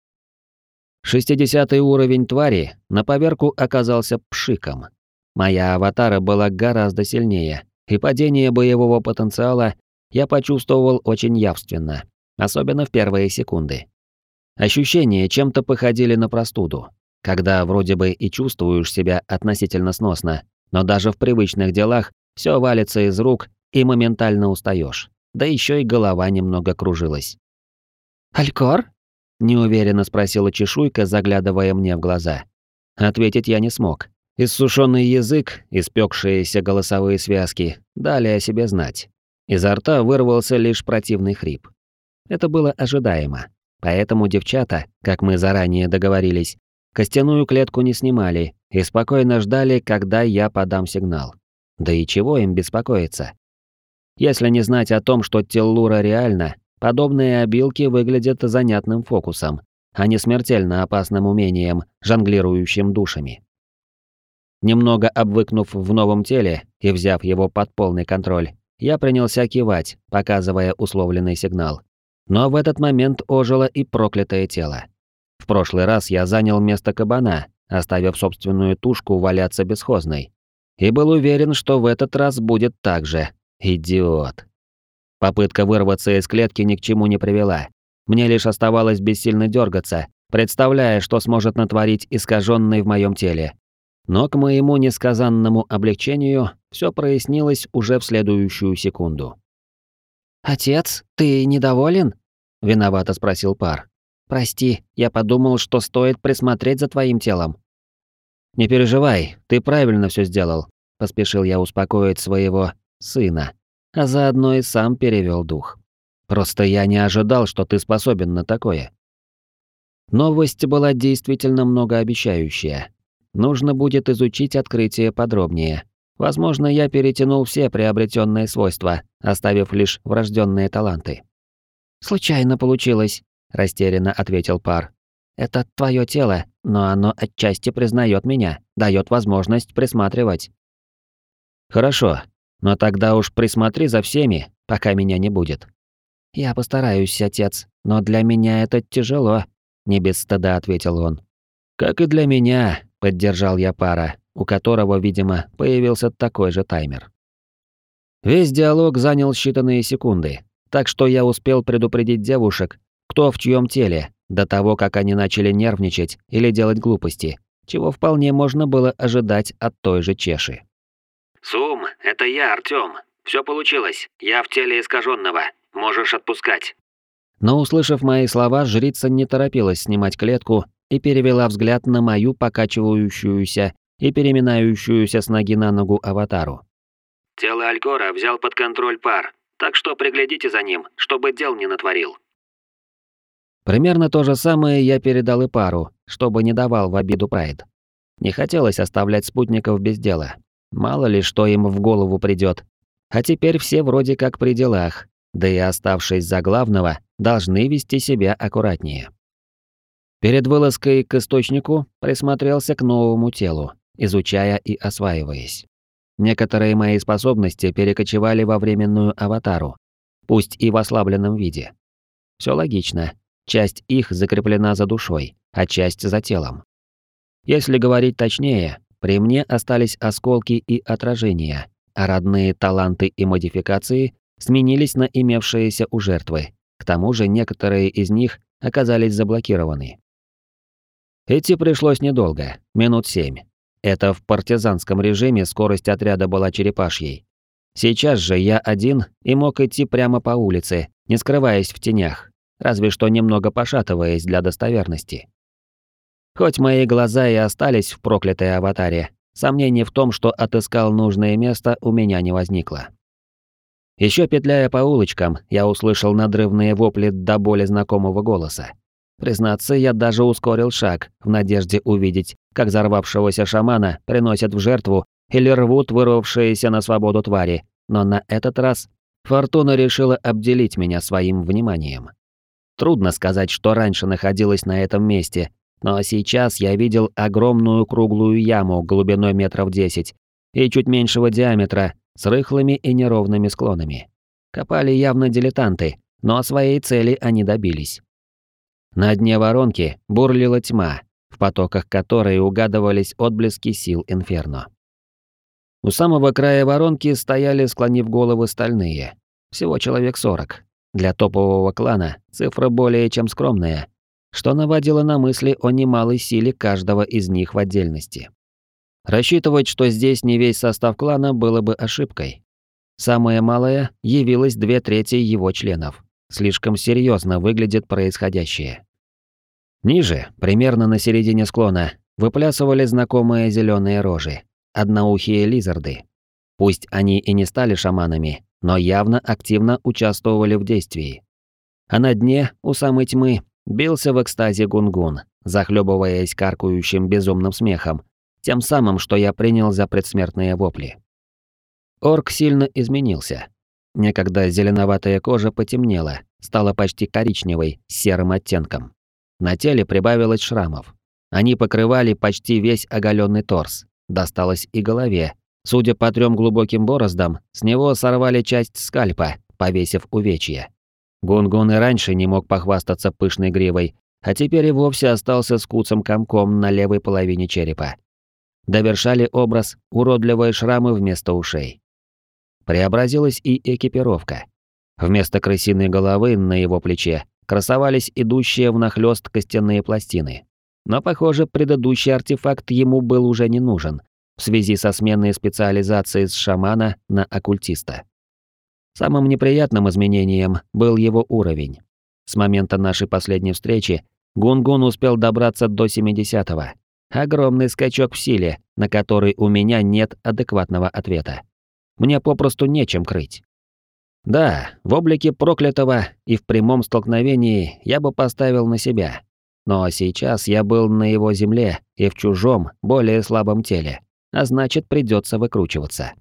S1: Шестидесятый уровень твари на поверку оказался пшиком. Моя аватара была гораздо сильнее, и падение боевого потенциала я почувствовал очень явственно, особенно в первые секунды. Ощущения чем-то походили на простуду, когда вроде бы и чувствуешь себя относительно сносно, но даже в привычных делах все валится из рук и моментально устаешь. Да еще и голова немного кружилась.
S3: «Алькор?»
S1: – неуверенно спросила чешуйка, заглядывая мне в глаза. Ответить я не смог. Иссушенный язык, испекшиеся голосовые связки дали о себе знать. Изо рта вырвался лишь противный хрип. Это было ожидаемо. Поэтому девчата, как мы заранее договорились, костяную клетку не снимали и спокойно ждали, когда я подам сигнал. Да и чего им беспокоиться? Если не знать о том, что Теллура реально, подобные обилки выглядят занятным фокусом, а не смертельно опасным умением, жонглирующим душами. Немного обвыкнув в новом теле и взяв его под полный контроль, я принялся кивать, показывая условленный сигнал. Но в этот момент ожило и проклятое тело. В прошлый раз я занял место кабана, оставив собственную тушку валяться бесхозной, и был уверен, что в этот раз будет так же. Идиот. Попытка вырваться из клетки ни к чему не привела. Мне лишь оставалось бессильно дергаться, представляя, что сможет натворить искаженный в моем теле. Но к моему несказанному облегчению все прояснилось уже в следующую секунду.
S3: «Отец, ты недоволен?» – виновато спросил пар. «Прости, я подумал, что стоит присмотреть за твоим телом».
S1: «Не переживай, ты правильно все сделал», – поспешил я успокоить своего сына, а заодно и сам перевел дух. «Просто я не ожидал, что ты способен на такое». Новость была действительно многообещающая. Нужно будет изучить открытие подробнее. Возможно, я перетянул все приобретенные свойства, оставив лишь врожденные таланты.
S3: «Случайно получилось», – растерянно ответил пар. Это твое тело, но оно отчасти признает меня, дает возможность присматривать.
S1: Хорошо, но тогда уж присмотри за всеми, пока меня не будет.
S3: Я постараюсь, отец, но для меня это тяжело, не без стыда ответил он.
S1: Как и для меня, поддержал я пара, у которого, видимо, появился такой же таймер. Весь диалог занял считанные секунды, так что я успел предупредить девушек, кто в чьем теле, до того, как они начали нервничать или делать глупости, чего вполне можно было ожидать от той же Чеши.
S2: «Сум, это я, Артём. Всё получилось. Я в теле искаженного. Можешь отпускать».
S1: Но, услышав мои слова, жрица не торопилась снимать клетку и перевела взгляд на мою покачивающуюся и переминающуюся с ноги на ногу аватару.
S2: «Тело Алькора взял под контроль пар, так что приглядите за ним, чтобы дел не натворил».
S1: Примерно то же самое я передал и пару, чтобы не давал в обиду Прайд. Не хотелось оставлять спутников без дела. Мало ли, что им в голову придет. А теперь все вроде как при делах, да и оставшись за главного, должны вести себя аккуратнее. Перед вылазкой к источнику присмотрелся к новому телу, изучая и осваиваясь. Некоторые мои способности перекочевали во временную аватару, пусть и в ослабленном виде. Все логично. Часть их закреплена за душой, а часть за телом. Если говорить точнее, при мне остались осколки и отражения, а родные таланты и модификации сменились на имевшиеся у жертвы. К тому же некоторые из них оказались заблокированы. Идти пришлось недолго, минут семь. Это в партизанском режиме скорость отряда была черепашьей. Сейчас же я один и мог идти прямо по улице, не скрываясь в тенях, разве что немного пошатываясь для достоверности. Хоть мои глаза и остались в проклятой аватаре, сомнений в том, что отыскал нужное место, у меня не возникло. Еще петляя по улочкам, я услышал надрывные вопли до боли знакомого голоса. Признаться, я даже ускорил шаг, в надежде увидеть, как взорвавшегося шамана приносят в жертву или рвут вырвавшиеся на свободу твари, но на этот раз Фортуна решила обделить меня своим вниманием. Трудно сказать, что раньше находилась на этом месте, но сейчас я видел огромную круглую яму глубиной метров десять и чуть меньшего диаметра, с рыхлыми и неровными склонами. Копали явно дилетанты, но своей цели они добились. На дне воронки бурлила тьма, в потоках которой угадывались отблески сил Инферно. У самого края воронки стояли, склонив головы, стальные. Всего человек сорок. Для топового клана цифра более чем скромная, что наводило на мысли о немалой силе каждого из них в отдельности. Рассчитывать, что здесь не весь состав клана, было бы ошибкой. Самое малое явилось две трети его членов. Слишком серьезно выглядит происходящее. Ниже, примерно на середине склона, выплясывали знакомые зеленые рожи, одноухие лизарды. Пусть они и не стали шаманами, но явно активно участвовали в действии. А на дне, у самой тьмы, бился в экстазе гунгун, захлебываясь каркающим безумным смехом, тем самым, что я принял за предсмертные вопли. Орк сильно изменился. Некогда зеленоватая кожа потемнела, стала почти коричневой, с серым оттенком. На теле прибавилось шрамов. Они покрывали почти весь оголенный торс. Досталось и голове. Судя по трем глубоким бороздам, с него сорвали часть скальпа, повесив увечья. Гунгун и раньше не мог похвастаться пышной гривой, а теперь и вовсе остался с куцым комком на левой половине черепа довершали образ уродливые шрамы вместо ушей. Преобразилась и экипировка. Вместо крысиной головы на его плече красовались идущие внахлёст костяные пластины. Но, похоже, предыдущий артефакт ему был уже не нужен в связи со сменой специализации с шамана на оккультиста. Самым неприятным изменением был его уровень. С момента нашей последней встречи Гунгун успел добраться до 70-го, Огромный скачок в силе, на который у меня нет адекватного ответа. Мне попросту нечем крыть. Да, в облике проклятого и в прямом столкновении я бы поставил на себя. Но сейчас я был на его земле и в чужом, более слабом теле, а значит придется выкручиваться.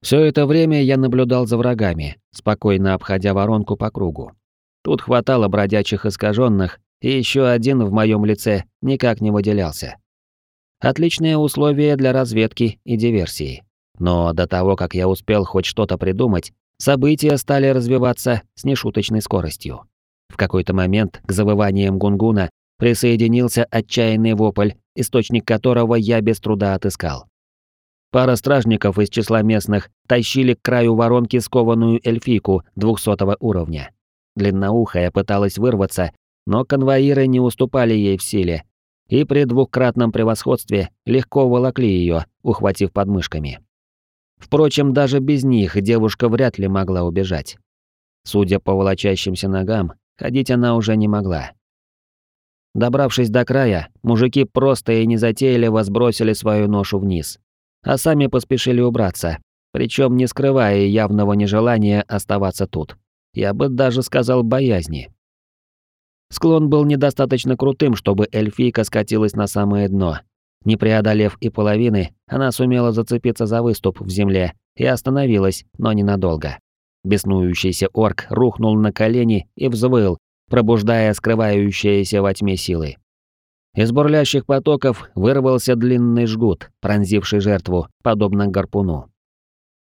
S1: Все это время я наблюдал за врагами, спокойно обходя воронку по кругу. Тут хватало бродячих искаженных и еще один в моем лице никак не выделялся. Отличные условия для разведки и диверсии. Но до того, как я успел хоть что-то придумать, события стали развиваться с нешуточной скоростью. В какой-то момент к завываниям гунгуна присоединился отчаянный вопль, источник которого я без труда отыскал. Пара стражников из числа местных тащили к краю воронки скованную эльфийку двухсотого уровня. Длинноухая пыталась вырваться, но конвоиры не уступали ей в силе, и при двукратном превосходстве легко волокли ее, ухватив подмышками. Впрочем, даже без них девушка вряд ли могла убежать. Судя по волочащимся ногам, ходить она уже не могла. Добравшись до края, мужики просто и незатейливо сбросили свою ношу вниз, а сами поспешили убраться, причем не скрывая явного нежелания оставаться тут. Я бы даже сказал боязни. Склон был недостаточно крутым, чтобы эльфийка скатилась на самое дно. Не преодолев и половины, она сумела зацепиться за выступ в земле и остановилась, но ненадолго. Беснующийся орк рухнул на колени и взвыл, пробуждая скрывающиеся во тьме силы. Из бурлящих потоков вырвался длинный жгут, пронзивший жертву, подобно гарпуну.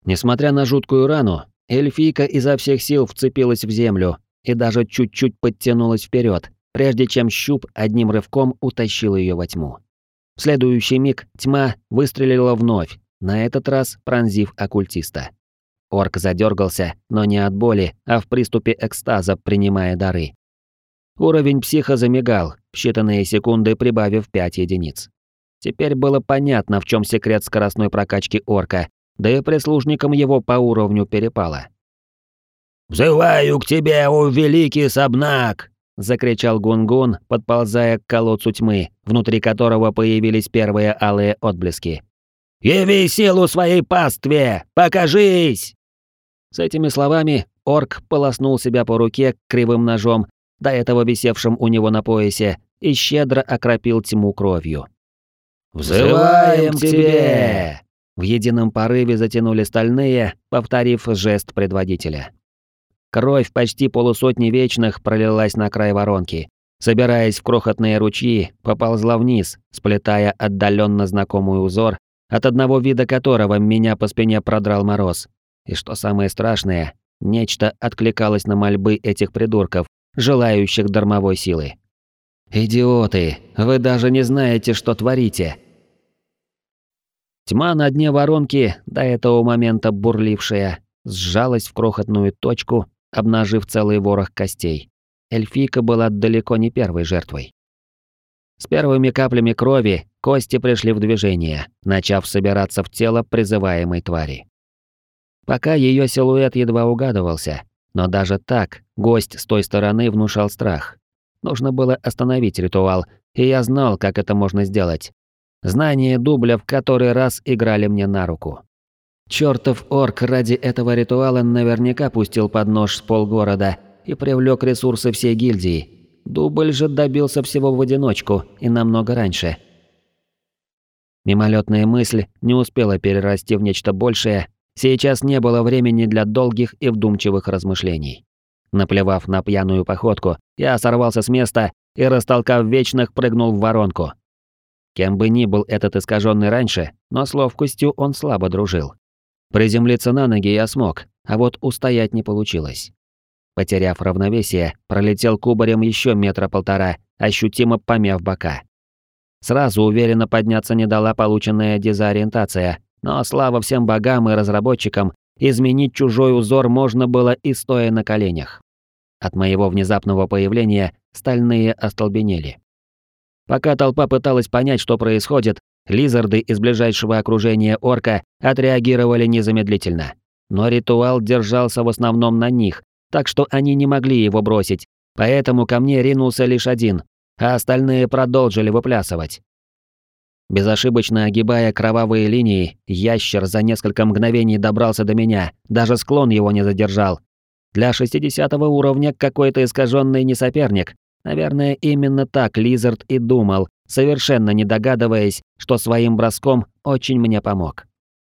S1: Несмотря на жуткую рану, эльфийка изо всех сил вцепилась в землю и даже чуть-чуть подтянулась вперед, прежде чем щуп одним рывком утащил ее во тьму. В следующий миг тьма выстрелила вновь, на этот раз пронзив оккультиста. Орк задергался, но не от боли, а в приступе экстаза, принимая дары. Уровень психа замигал, в считанные секунды прибавив 5 единиц. Теперь было понятно, в чем секрет скоростной прокачки орка, да и прислужникам его по уровню перепало.
S4: «Взываю к тебе, о великий Сабнак!»
S1: — закричал Гунгун, подползая к колодцу тьмы, внутри которого появились первые алые отблески.
S4: «Яви силу своей пастве! Покажись!»
S1: С этими словами орк полоснул себя по руке кривым ножом, до этого висевшим у него на поясе, и щедро окропил тьму кровью.
S4: «Взываем к тебе!»
S1: В едином порыве затянули стальные, повторив жест предводителя. Кровь почти полусотни вечных пролилась на край воронки, собираясь в крохотные ручьи, поползла вниз, сплетая отдаленно знакомый узор, от одного вида которого меня по спине продрал мороз. И что самое страшное, нечто откликалось на мольбы этих придурков, желающих дармовой силы. «Идиоты! Вы даже не знаете, что творите!» Тьма на дне воронки, до этого момента бурлившая, сжалась в крохотную точку, обнажив целый ворох костей. Эльфийка была далеко не первой жертвой. С первыми каплями крови кости пришли в движение, начав собираться в тело призываемой твари. Пока ее силуэт едва угадывался, но даже так гость с той стороны внушал страх. Нужно было остановить ритуал, и я знал, как это можно сделать. Знания дубля в который раз играли мне на руку. Чёртов орк ради этого ритуала наверняка пустил под нож с полгорода и привлёк ресурсы всей гильдии. Дубль же добился всего в одиночку и намного раньше. Мимолетная мысль не успела перерасти в нечто большее, сейчас не было времени для долгих и вдумчивых размышлений. Наплевав на пьяную походку, я сорвался с места и, растолкав вечных, прыгнул в воронку. Кем бы ни был этот искаженный раньше, но с ловкостью он слабо дружил. Приземлиться на ноги я смог, а вот устоять не получилось. Потеряв равновесие, пролетел кубарем еще метра полтора, ощутимо помяв бока. Сразу уверенно подняться не дала полученная дезориентация, но слава всем богам и разработчикам, изменить чужой узор можно было и стоя на коленях. От моего внезапного появления стальные остолбенели. Пока толпа пыталась понять, что происходит, лизарды из ближайшего окружения орка отреагировали незамедлительно. Но ритуал держался в основном на них, так что они не могли его бросить, поэтому ко мне ринулся лишь один, а остальные продолжили выплясывать. Безошибочно огибая кровавые линии, ящер за несколько мгновений добрался до меня, даже склон его не задержал. Для 60 уровня какой-то искаженный не соперник, Наверное, именно так Лизард и думал, совершенно не догадываясь, что своим броском очень мне помог.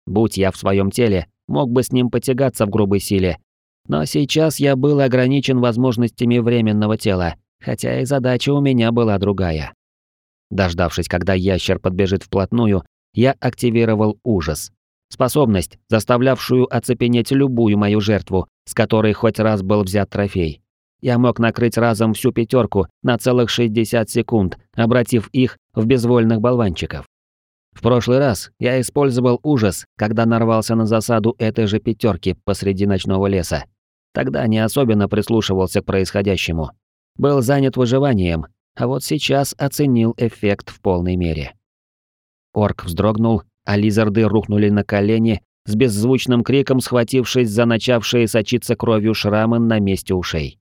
S1: Будь я в своем теле, мог бы с ним потягаться в грубой силе. Но сейчас я был ограничен возможностями временного тела, хотя и задача у меня была другая. Дождавшись, когда ящер подбежит вплотную, я активировал ужас. Способность, заставлявшую оцепенеть любую мою жертву, с которой хоть раз был взят трофей я мог накрыть разом всю пятерку на целых 60 секунд, обратив их в безвольных болванчиков. В прошлый раз я использовал ужас, когда нарвался на засаду этой же пятерки посреди ночного леса. Тогда не особенно прислушивался к происходящему. Был занят выживанием, а вот сейчас оценил эффект в полной мере. Орк вздрогнул, а лизарды рухнули на колени, с беззвучным криком схватившись за начавшие сочиться кровью шрамы на месте ушей.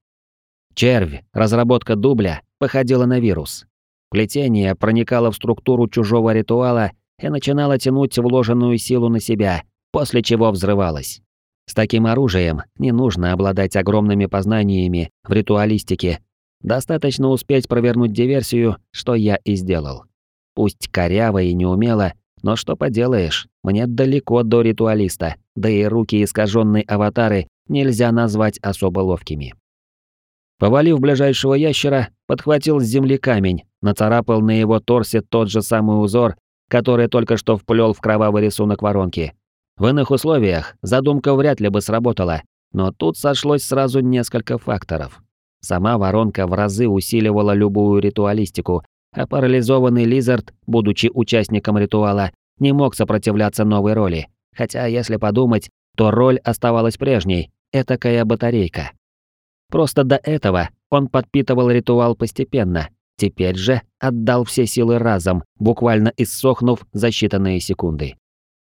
S1: Червь, разработка дубля, походила на вирус. Плетение проникало в структуру чужого ритуала и начинало тянуть вложенную силу на себя, после чего взрывалось. С таким оружием не нужно обладать огромными познаниями в ритуалистике, Достаточно успеть провернуть диверсию, что я и сделал. Пусть коряво и неумело, но что поделаешь, мне далеко до ритуалиста, да и руки искаженной аватары нельзя назвать особо ловкими. Повалив ближайшего ящера, подхватил с земли камень, нацарапал на его торсе тот же самый узор, который только что вплел в кровавый рисунок воронки. В иных условиях задумка вряд ли бы сработала, но тут сошлось сразу несколько факторов. Сама воронка в разы усиливала любую ритуалистику, а парализованный Лизард, будучи участником ритуала, не мог сопротивляться новой роли. Хотя, если подумать, то роль оставалась прежней, этакая батарейка. Просто до этого он подпитывал ритуал постепенно, теперь же отдал все силы разом, буквально иссохнув за считанные секунды.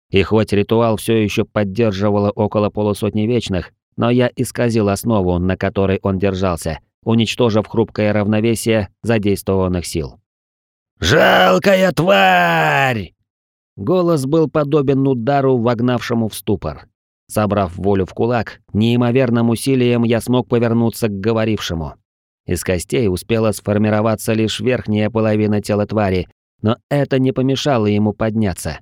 S1: И хоть ритуал все еще поддерживало около полусотни вечных, но я исказил основу, на которой он держался, уничтожив хрупкое равновесие задействованных сил.
S4: «Жалкая тварь!»
S1: Голос был подобен удару, вогнавшему в ступор. Собрав волю в кулак, неимоверным усилием я смог повернуться к говорившему. Из костей успела сформироваться лишь верхняя половина тела твари, но это не помешало ему подняться.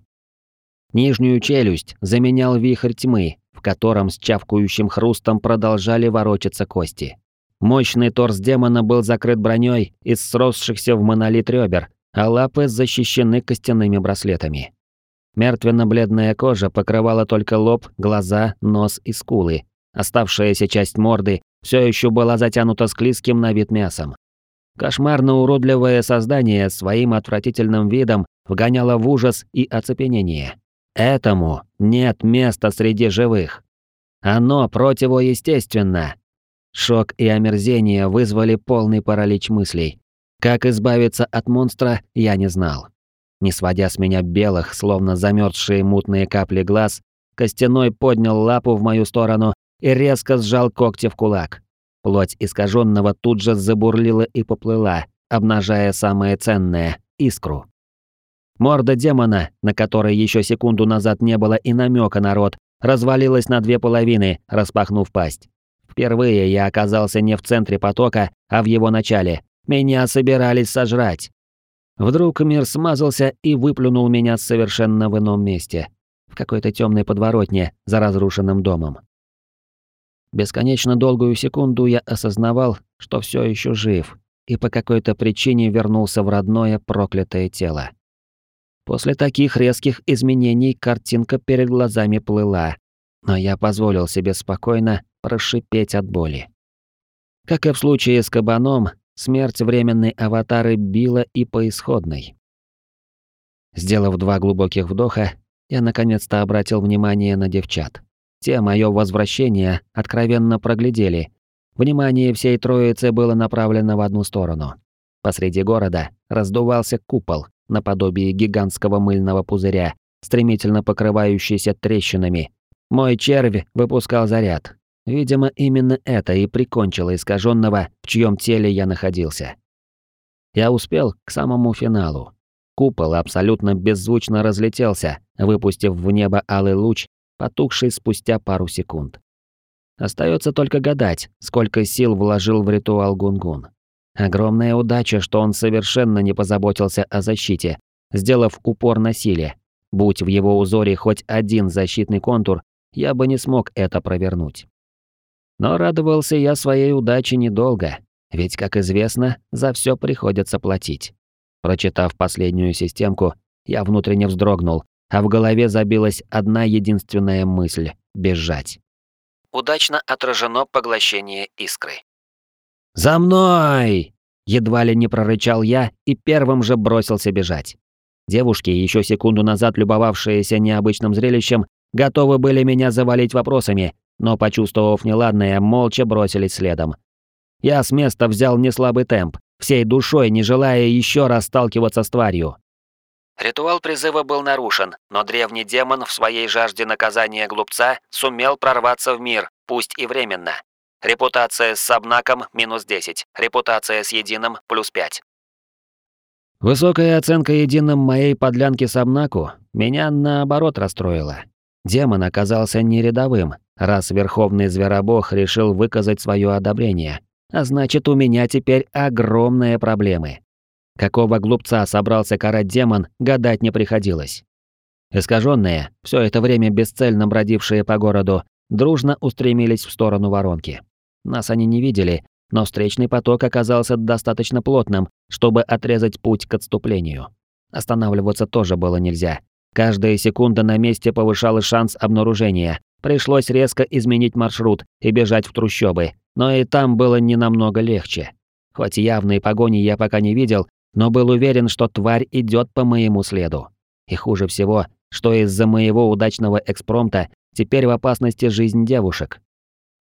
S1: Нижнюю челюсть заменял вихрь тьмы, в котором с чавкающим хрустом продолжали ворочаться кости. Мощный торс демона был закрыт броней из сросшихся в монолит ребер, а лапы защищены костяными браслетами. Мертвенно-бледная кожа покрывала только лоб, глаза, нос и скулы. Оставшаяся часть морды все еще была затянута склизким на вид мясом. Кошмарно-уродливое создание своим отвратительным видом вгоняло в ужас и оцепенение. Этому нет места среди живых. Оно противоестественно. Шок и омерзение вызвали полный паралич мыслей. Как избавиться от монстра, я не знал. Не сводя с меня белых, словно замерзшие мутные капли глаз, Костяной поднял лапу в мою сторону и резко сжал когти в кулак. Плоть искаженного тут же забурлила и поплыла, обнажая самое ценное — искру. Морда демона, на которой еще секунду назад не было и намека на рот, развалилась на две половины, распахнув пасть. Впервые я оказался не в центре потока, а в его начале. Меня собирались сожрать. Вдруг мир смазался и выплюнул меня совершенно в ином месте, в какой-то темной подворотне за разрушенным домом. Бесконечно долгую секунду я осознавал, что все еще жив, и по какой-то причине вернулся в родное проклятое тело. После таких резких изменений картинка перед глазами плыла, но я позволил себе спокойно прошипеть от боли. Как и в случае с кабаном, смерть временной аватары била и по исходной. Сделав два глубоких вдоха, я наконец-то обратил внимание на девчат. Те мое возвращение откровенно проглядели. Внимание всей троицы было направлено в одну сторону. Посреди города раздувался купол, наподобие гигантского мыльного пузыря, стремительно покрывающийся трещинами. Мой червь выпускал заряд, Видимо, именно это и прикончило искаженного, в чьем теле я находился. Я успел к самому финалу. Купол абсолютно беззвучно разлетелся, выпустив в небо алый луч, потухший спустя пару секунд. Остается только гадать, сколько сил вложил в ритуал Гунгун. Огромная удача, что он совершенно не позаботился о защите, сделав упор на силе. Будь в его узоре хоть один защитный контур, я бы не смог это провернуть. Но радовался я своей удаче недолго, ведь, как известно, за все приходится платить. Прочитав последнюю системку, я внутренне вздрогнул, а в голове забилась одна единственная мысль — бежать.
S3: Удачно отражено поглощение искры.
S1: «За мной!» Едва ли не прорычал я и первым же бросился бежать. Девушки, еще секунду назад любовавшиеся необычным зрелищем, готовы были меня завалить вопросами, но, почувствовав неладное, молча бросились следом. Я с места взял неслабый темп, всей душой не желая еще раз сталкиваться с тварью.
S3: Ритуал призыва был нарушен, но древний демон в своей жажде наказания глупца сумел прорваться в мир, пусть и временно. Репутация с Сабнаком – минус 10, репутация с Единым – плюс 5.
S1: Высокая оценка Единым моей подлянки Сабнаку меня наоборот расстроила. Демон оказался не рядовым, раз Верховный Зверобог решил выказать свое одобрение. А значит, у меня теперь огромные проблемы. Какого глупца собрался карать демон, гадать не приходилось. Искаженные, все это время бесцельно бродившие по городу, дружно устремились в сторону воронки. Нас они не видели, но встречный поток оказался достаточно плотным, чтобы отрезать путь к отступлению. Останавливаться тоже было нельзя. Каждая секунда на месте повышала шанс обнаружения. Пришлось резко изменить маршрут и бежать в трущобы, но и там было не намного легче. Хоть явной погони я пока не видел, но был уверен, что тварь идет по моему следу. И хуже всего, что из-за моего удачного экспромта теперь в опасности жизнь девушек.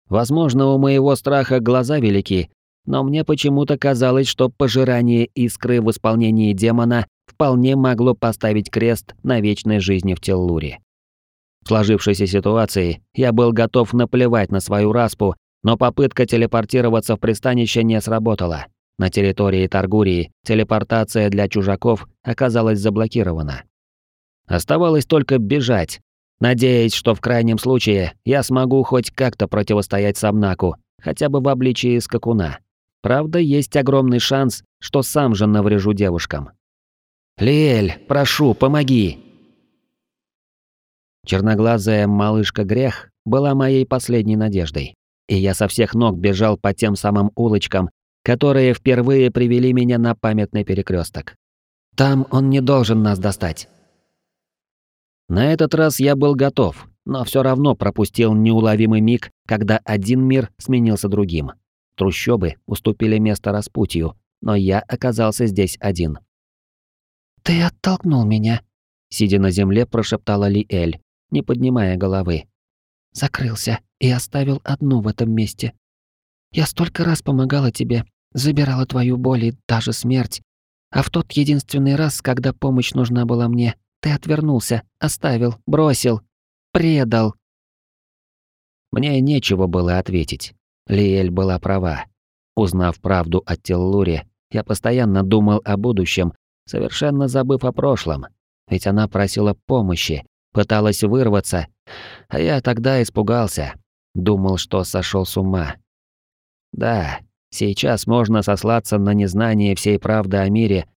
S1: Возможно, у моего страха глаза велики, но мне почему-то казалось, что пожирание искры в исполнении демона вполне могло поставить крест на вечной жизни в Теллуре. В сложившейся ситуации я был готов наплевать на свою распу, но попытка телепортироваться в пристанище не сработала. На территории Таргурии телепортация для чужаков оказалась заблокирована. Оставалось только бежать, надеясь, что в крайнем случае я смогу хоть как-то противостоять Самнаку, хотя бы в обличии скакуна. Правда, есть огромный шанс, что сам же наврежу девушкам. «Лиэль, прошу, помоги!» Черноглазая малышка Грех была моей последней надеждой, и я со всех ног бежал по тем самым улочкам, которые впервые привели меня на памятный перекресток. Там он не должен нас достать. На этот раз я был готов, но все равно пропустил неуловимый миг, когда один мир сменился другим. Трущобы уступили место распутью, но я оказался здесь один.
S5: «Ты оттолкнул меня», — сидя на земле, прошептала Лиэль, не поднимая головы. «Закрылся и оставил одну в этом месте. Я столько раз помогала тебе, забирала твою боль и даже смерть. А в тот единственный раз, когда помощь нужна была мне, ты отвернулся, оставил, бросил, предал.
S1: Мне нечего было ответить. Лиэль была права. Узнав правду о Теллуре, я постоянно думал о будущем, совершенно забыв о прошлом. Ведь она просила помощи, пыталась вырваться, а я тогда испугался. Думал, что сошел с ума. Да, сейчас можно сослаться на незнание всей правды о мире,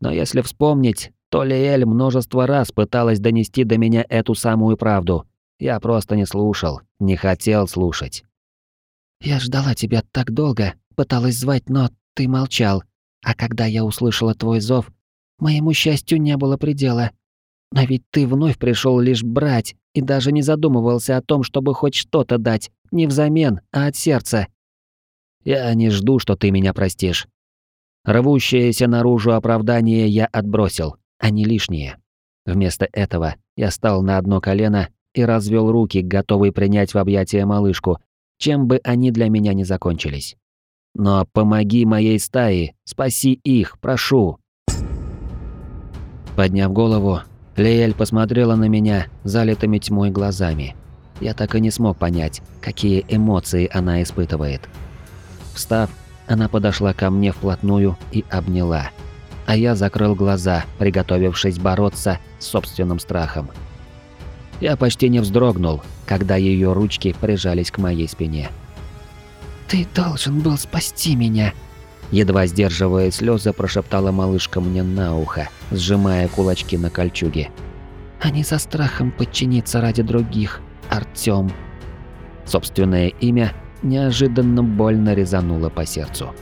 S1: но если вспомнить, то Лиэль множество раз пыталась донести до меня эту самую правду. Я просто не слушал, не хотел слушать.
S5: «Я ждала тебя так долго, пыталась звать, но ты молчал. А когда я услышала твой зов, моему счастью не было предела. Но ведь ты вновь пришел лишь брать и даже не задумывался о том, чтобы хоть что-то дать, не взамен, а от сердца.
S1: Я не жду, что ты меня простишь. Рвущееся наружу оправдание я отбросил они лишние. Вместо этого я стал на одно колено и развел руки, готовый принять в объятия малышку, чем бы они для меня не закончились. Но помоги моей стае, спаси их, прошу. Подняв голову, Лиэль посмотрела на меня залитыми тьмой глазами. Я так и не смог понять, какие эмоции она испытывает. Встав, она подошла ко мне вплотную и обняла а я закрыл глаза, приготовившись бороться с собственным страхом. Я почти не вздрогнул, когда ее ручки прижались к моей спине.
S5: «Ты должен был спасти меня!»
S1: Едва сдерживая слезы, прошептала малышка мне на ухо, сжимая кулачки на кольчуге.
S5: «А не за страхом подчиниться ради других, Артём!»
S1: Собственное имя неожиданно больно резануло по сердцу.